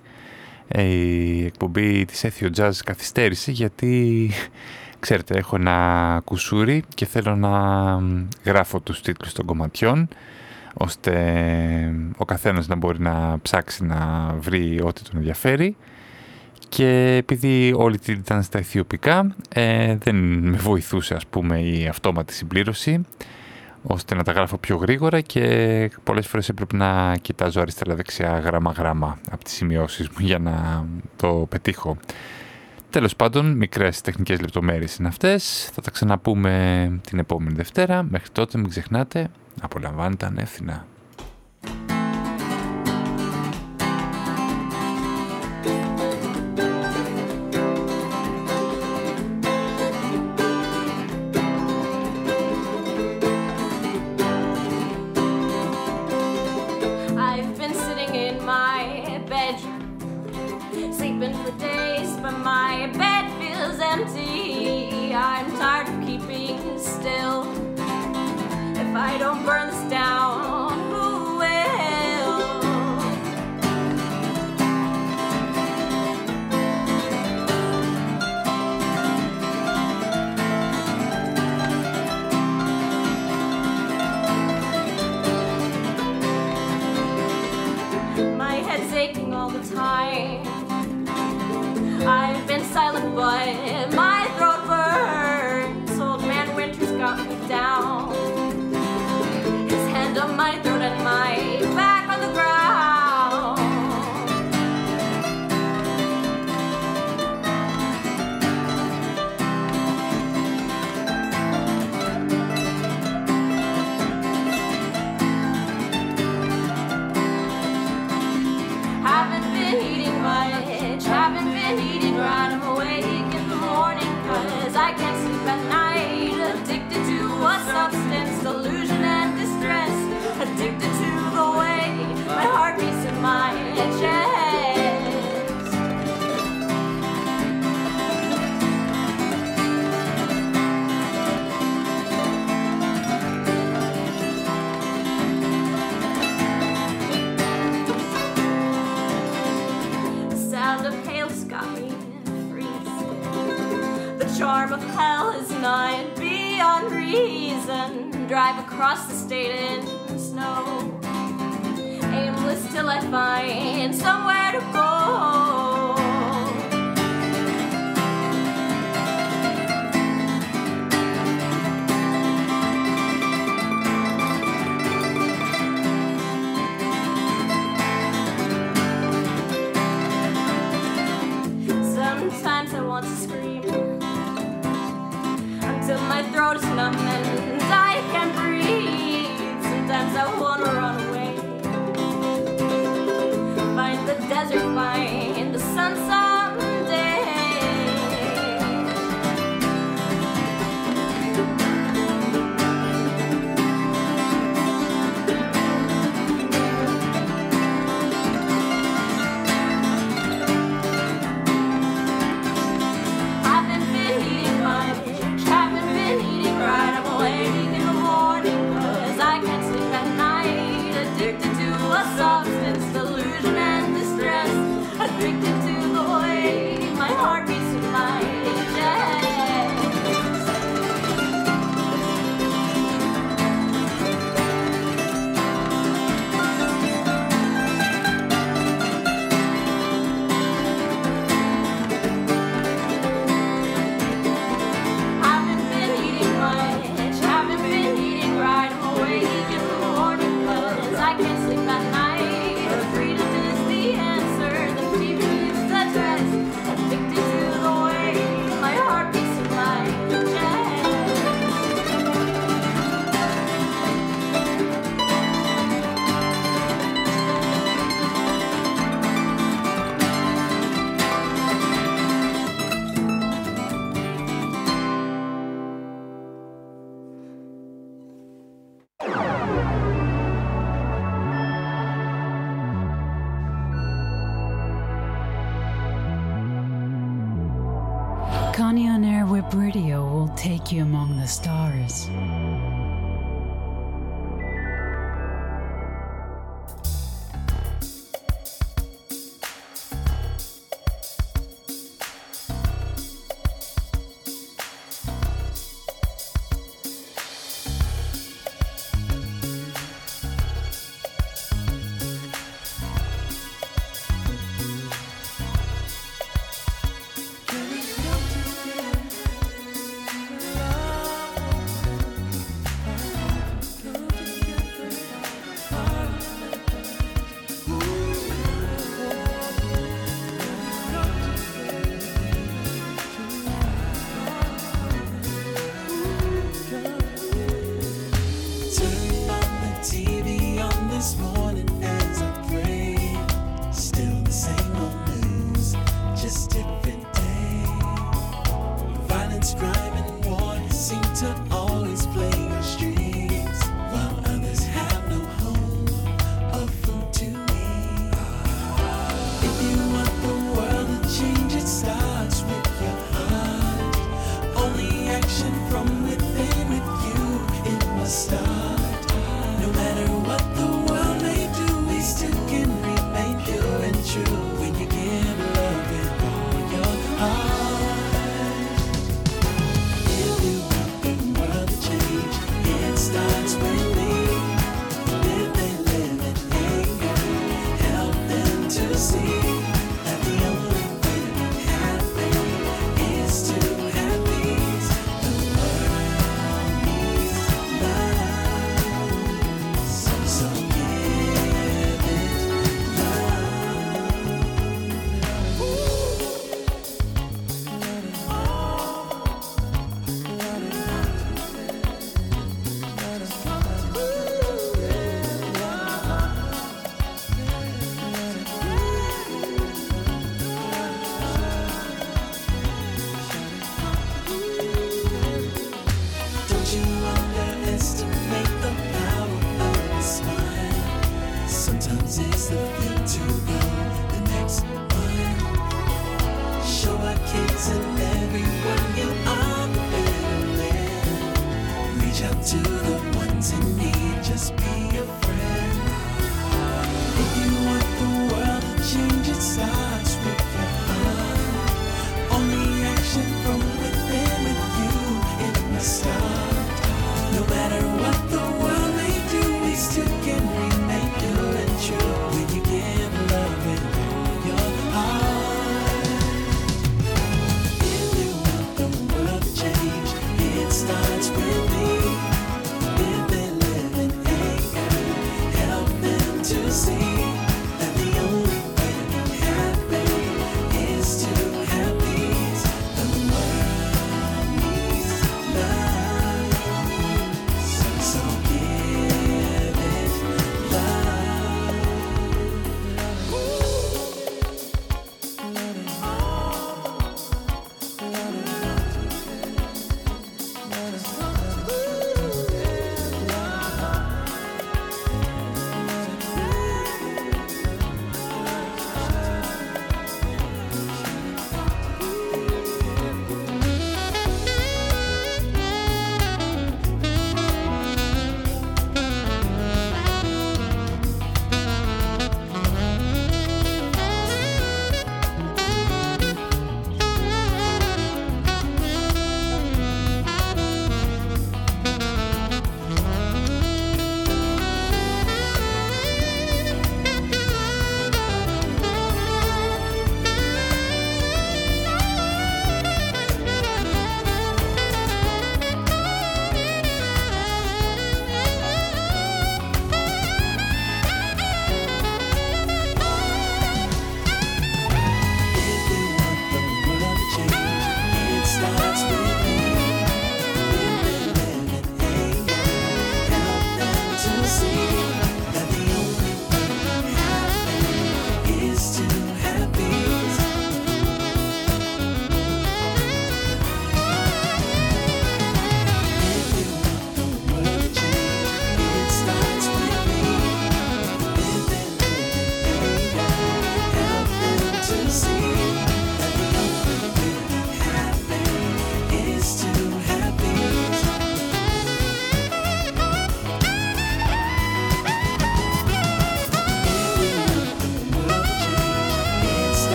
Ε, η εκπομπή της Έθιο Jazz καθυστέρησε γιατί, ξέρετε, έχω ένα κουσούρι και θέλω να γράφω τους τίτλους των κομματιών ώστε ο καθένας να μπορεί να ψάξει να βρει ό,τι τον ενδιαφέρει και επειδή όλη την ήταν στα αιθιοπικά ε, δεν με βοηθούσε ας πούμε η αυτόματη συμπλήρωση ώστε να τα γράφω πιο γρήγορα και πολλές φορές έπρεπε να κοιτάζω αριστερά-δεξιά γράμμα-γράμμα από τις σημειώσεις μου για να το πετύχω. Τέλος πάντων, μικρές τεχνικές λεπτομέρειες είναι αυτές. Θα τα ξαναπούμε την επόμενη Δευτέρα. Μέχρι τότε μην ξεχνάτε, απολαμβάνετε ανεύθυνα. I've been silent, but my against crime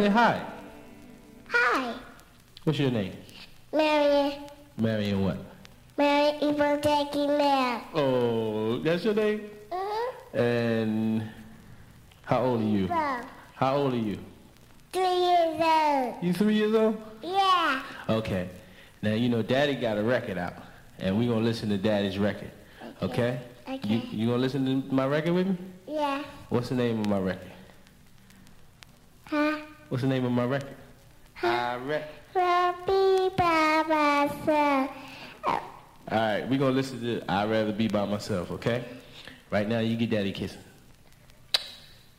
say hi. Hi, What's your name? Marion. Marion what? Marion Evil Jackie Man. Oh, that's your name? Mhm. And how old are you? How old are you? three years old. You three years old? Yeah. Okay. Now you know Daddy got a record out, and we're gonna listen to Daddy's record. Okay? Okay. You you gonna listen to my record with me? Yeah. What's the name of my record? Huh? What's the name of my record? I. I'll be by myself. All right, we're gonna listen to I'd rather be by myself. Okay? Right now, you get Daddy kissing.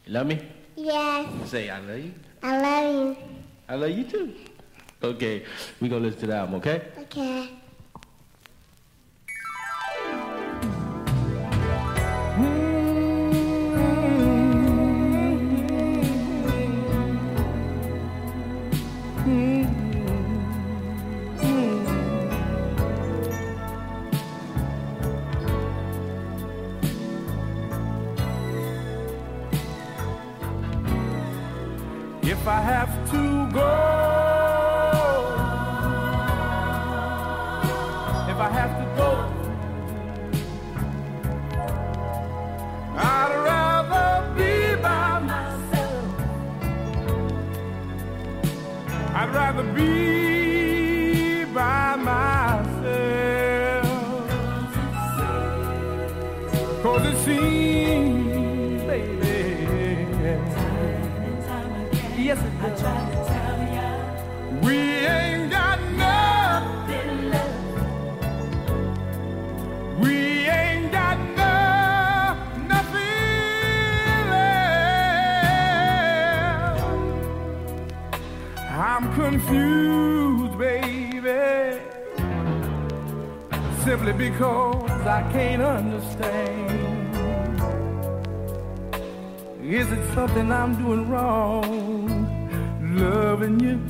You love me? Yes, Say I love you. I love you. I love you too. Okay, we're gonna listen to the album. Okay? Okay. If I have to go, if I have to go, I'd rather be by myself. I'd rather be Simply because I can't understand. Is it something I'm doing wrong? Loving you,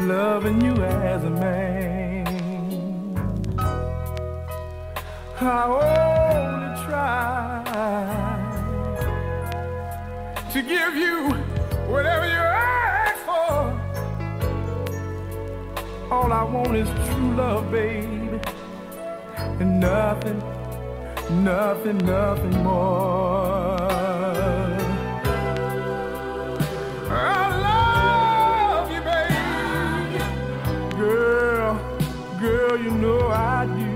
loving you as a man. I only try to give you whatever you ask for. All I want is true love, baby, and nothing, nothing, nothing more. I love you, baby. Girl, girl, you know I do.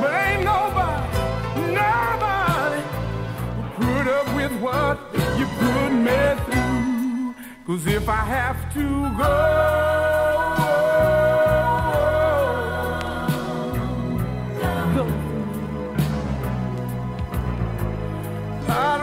But ain't nobody, nobody who put up with what you put me through. Cause if I have to go,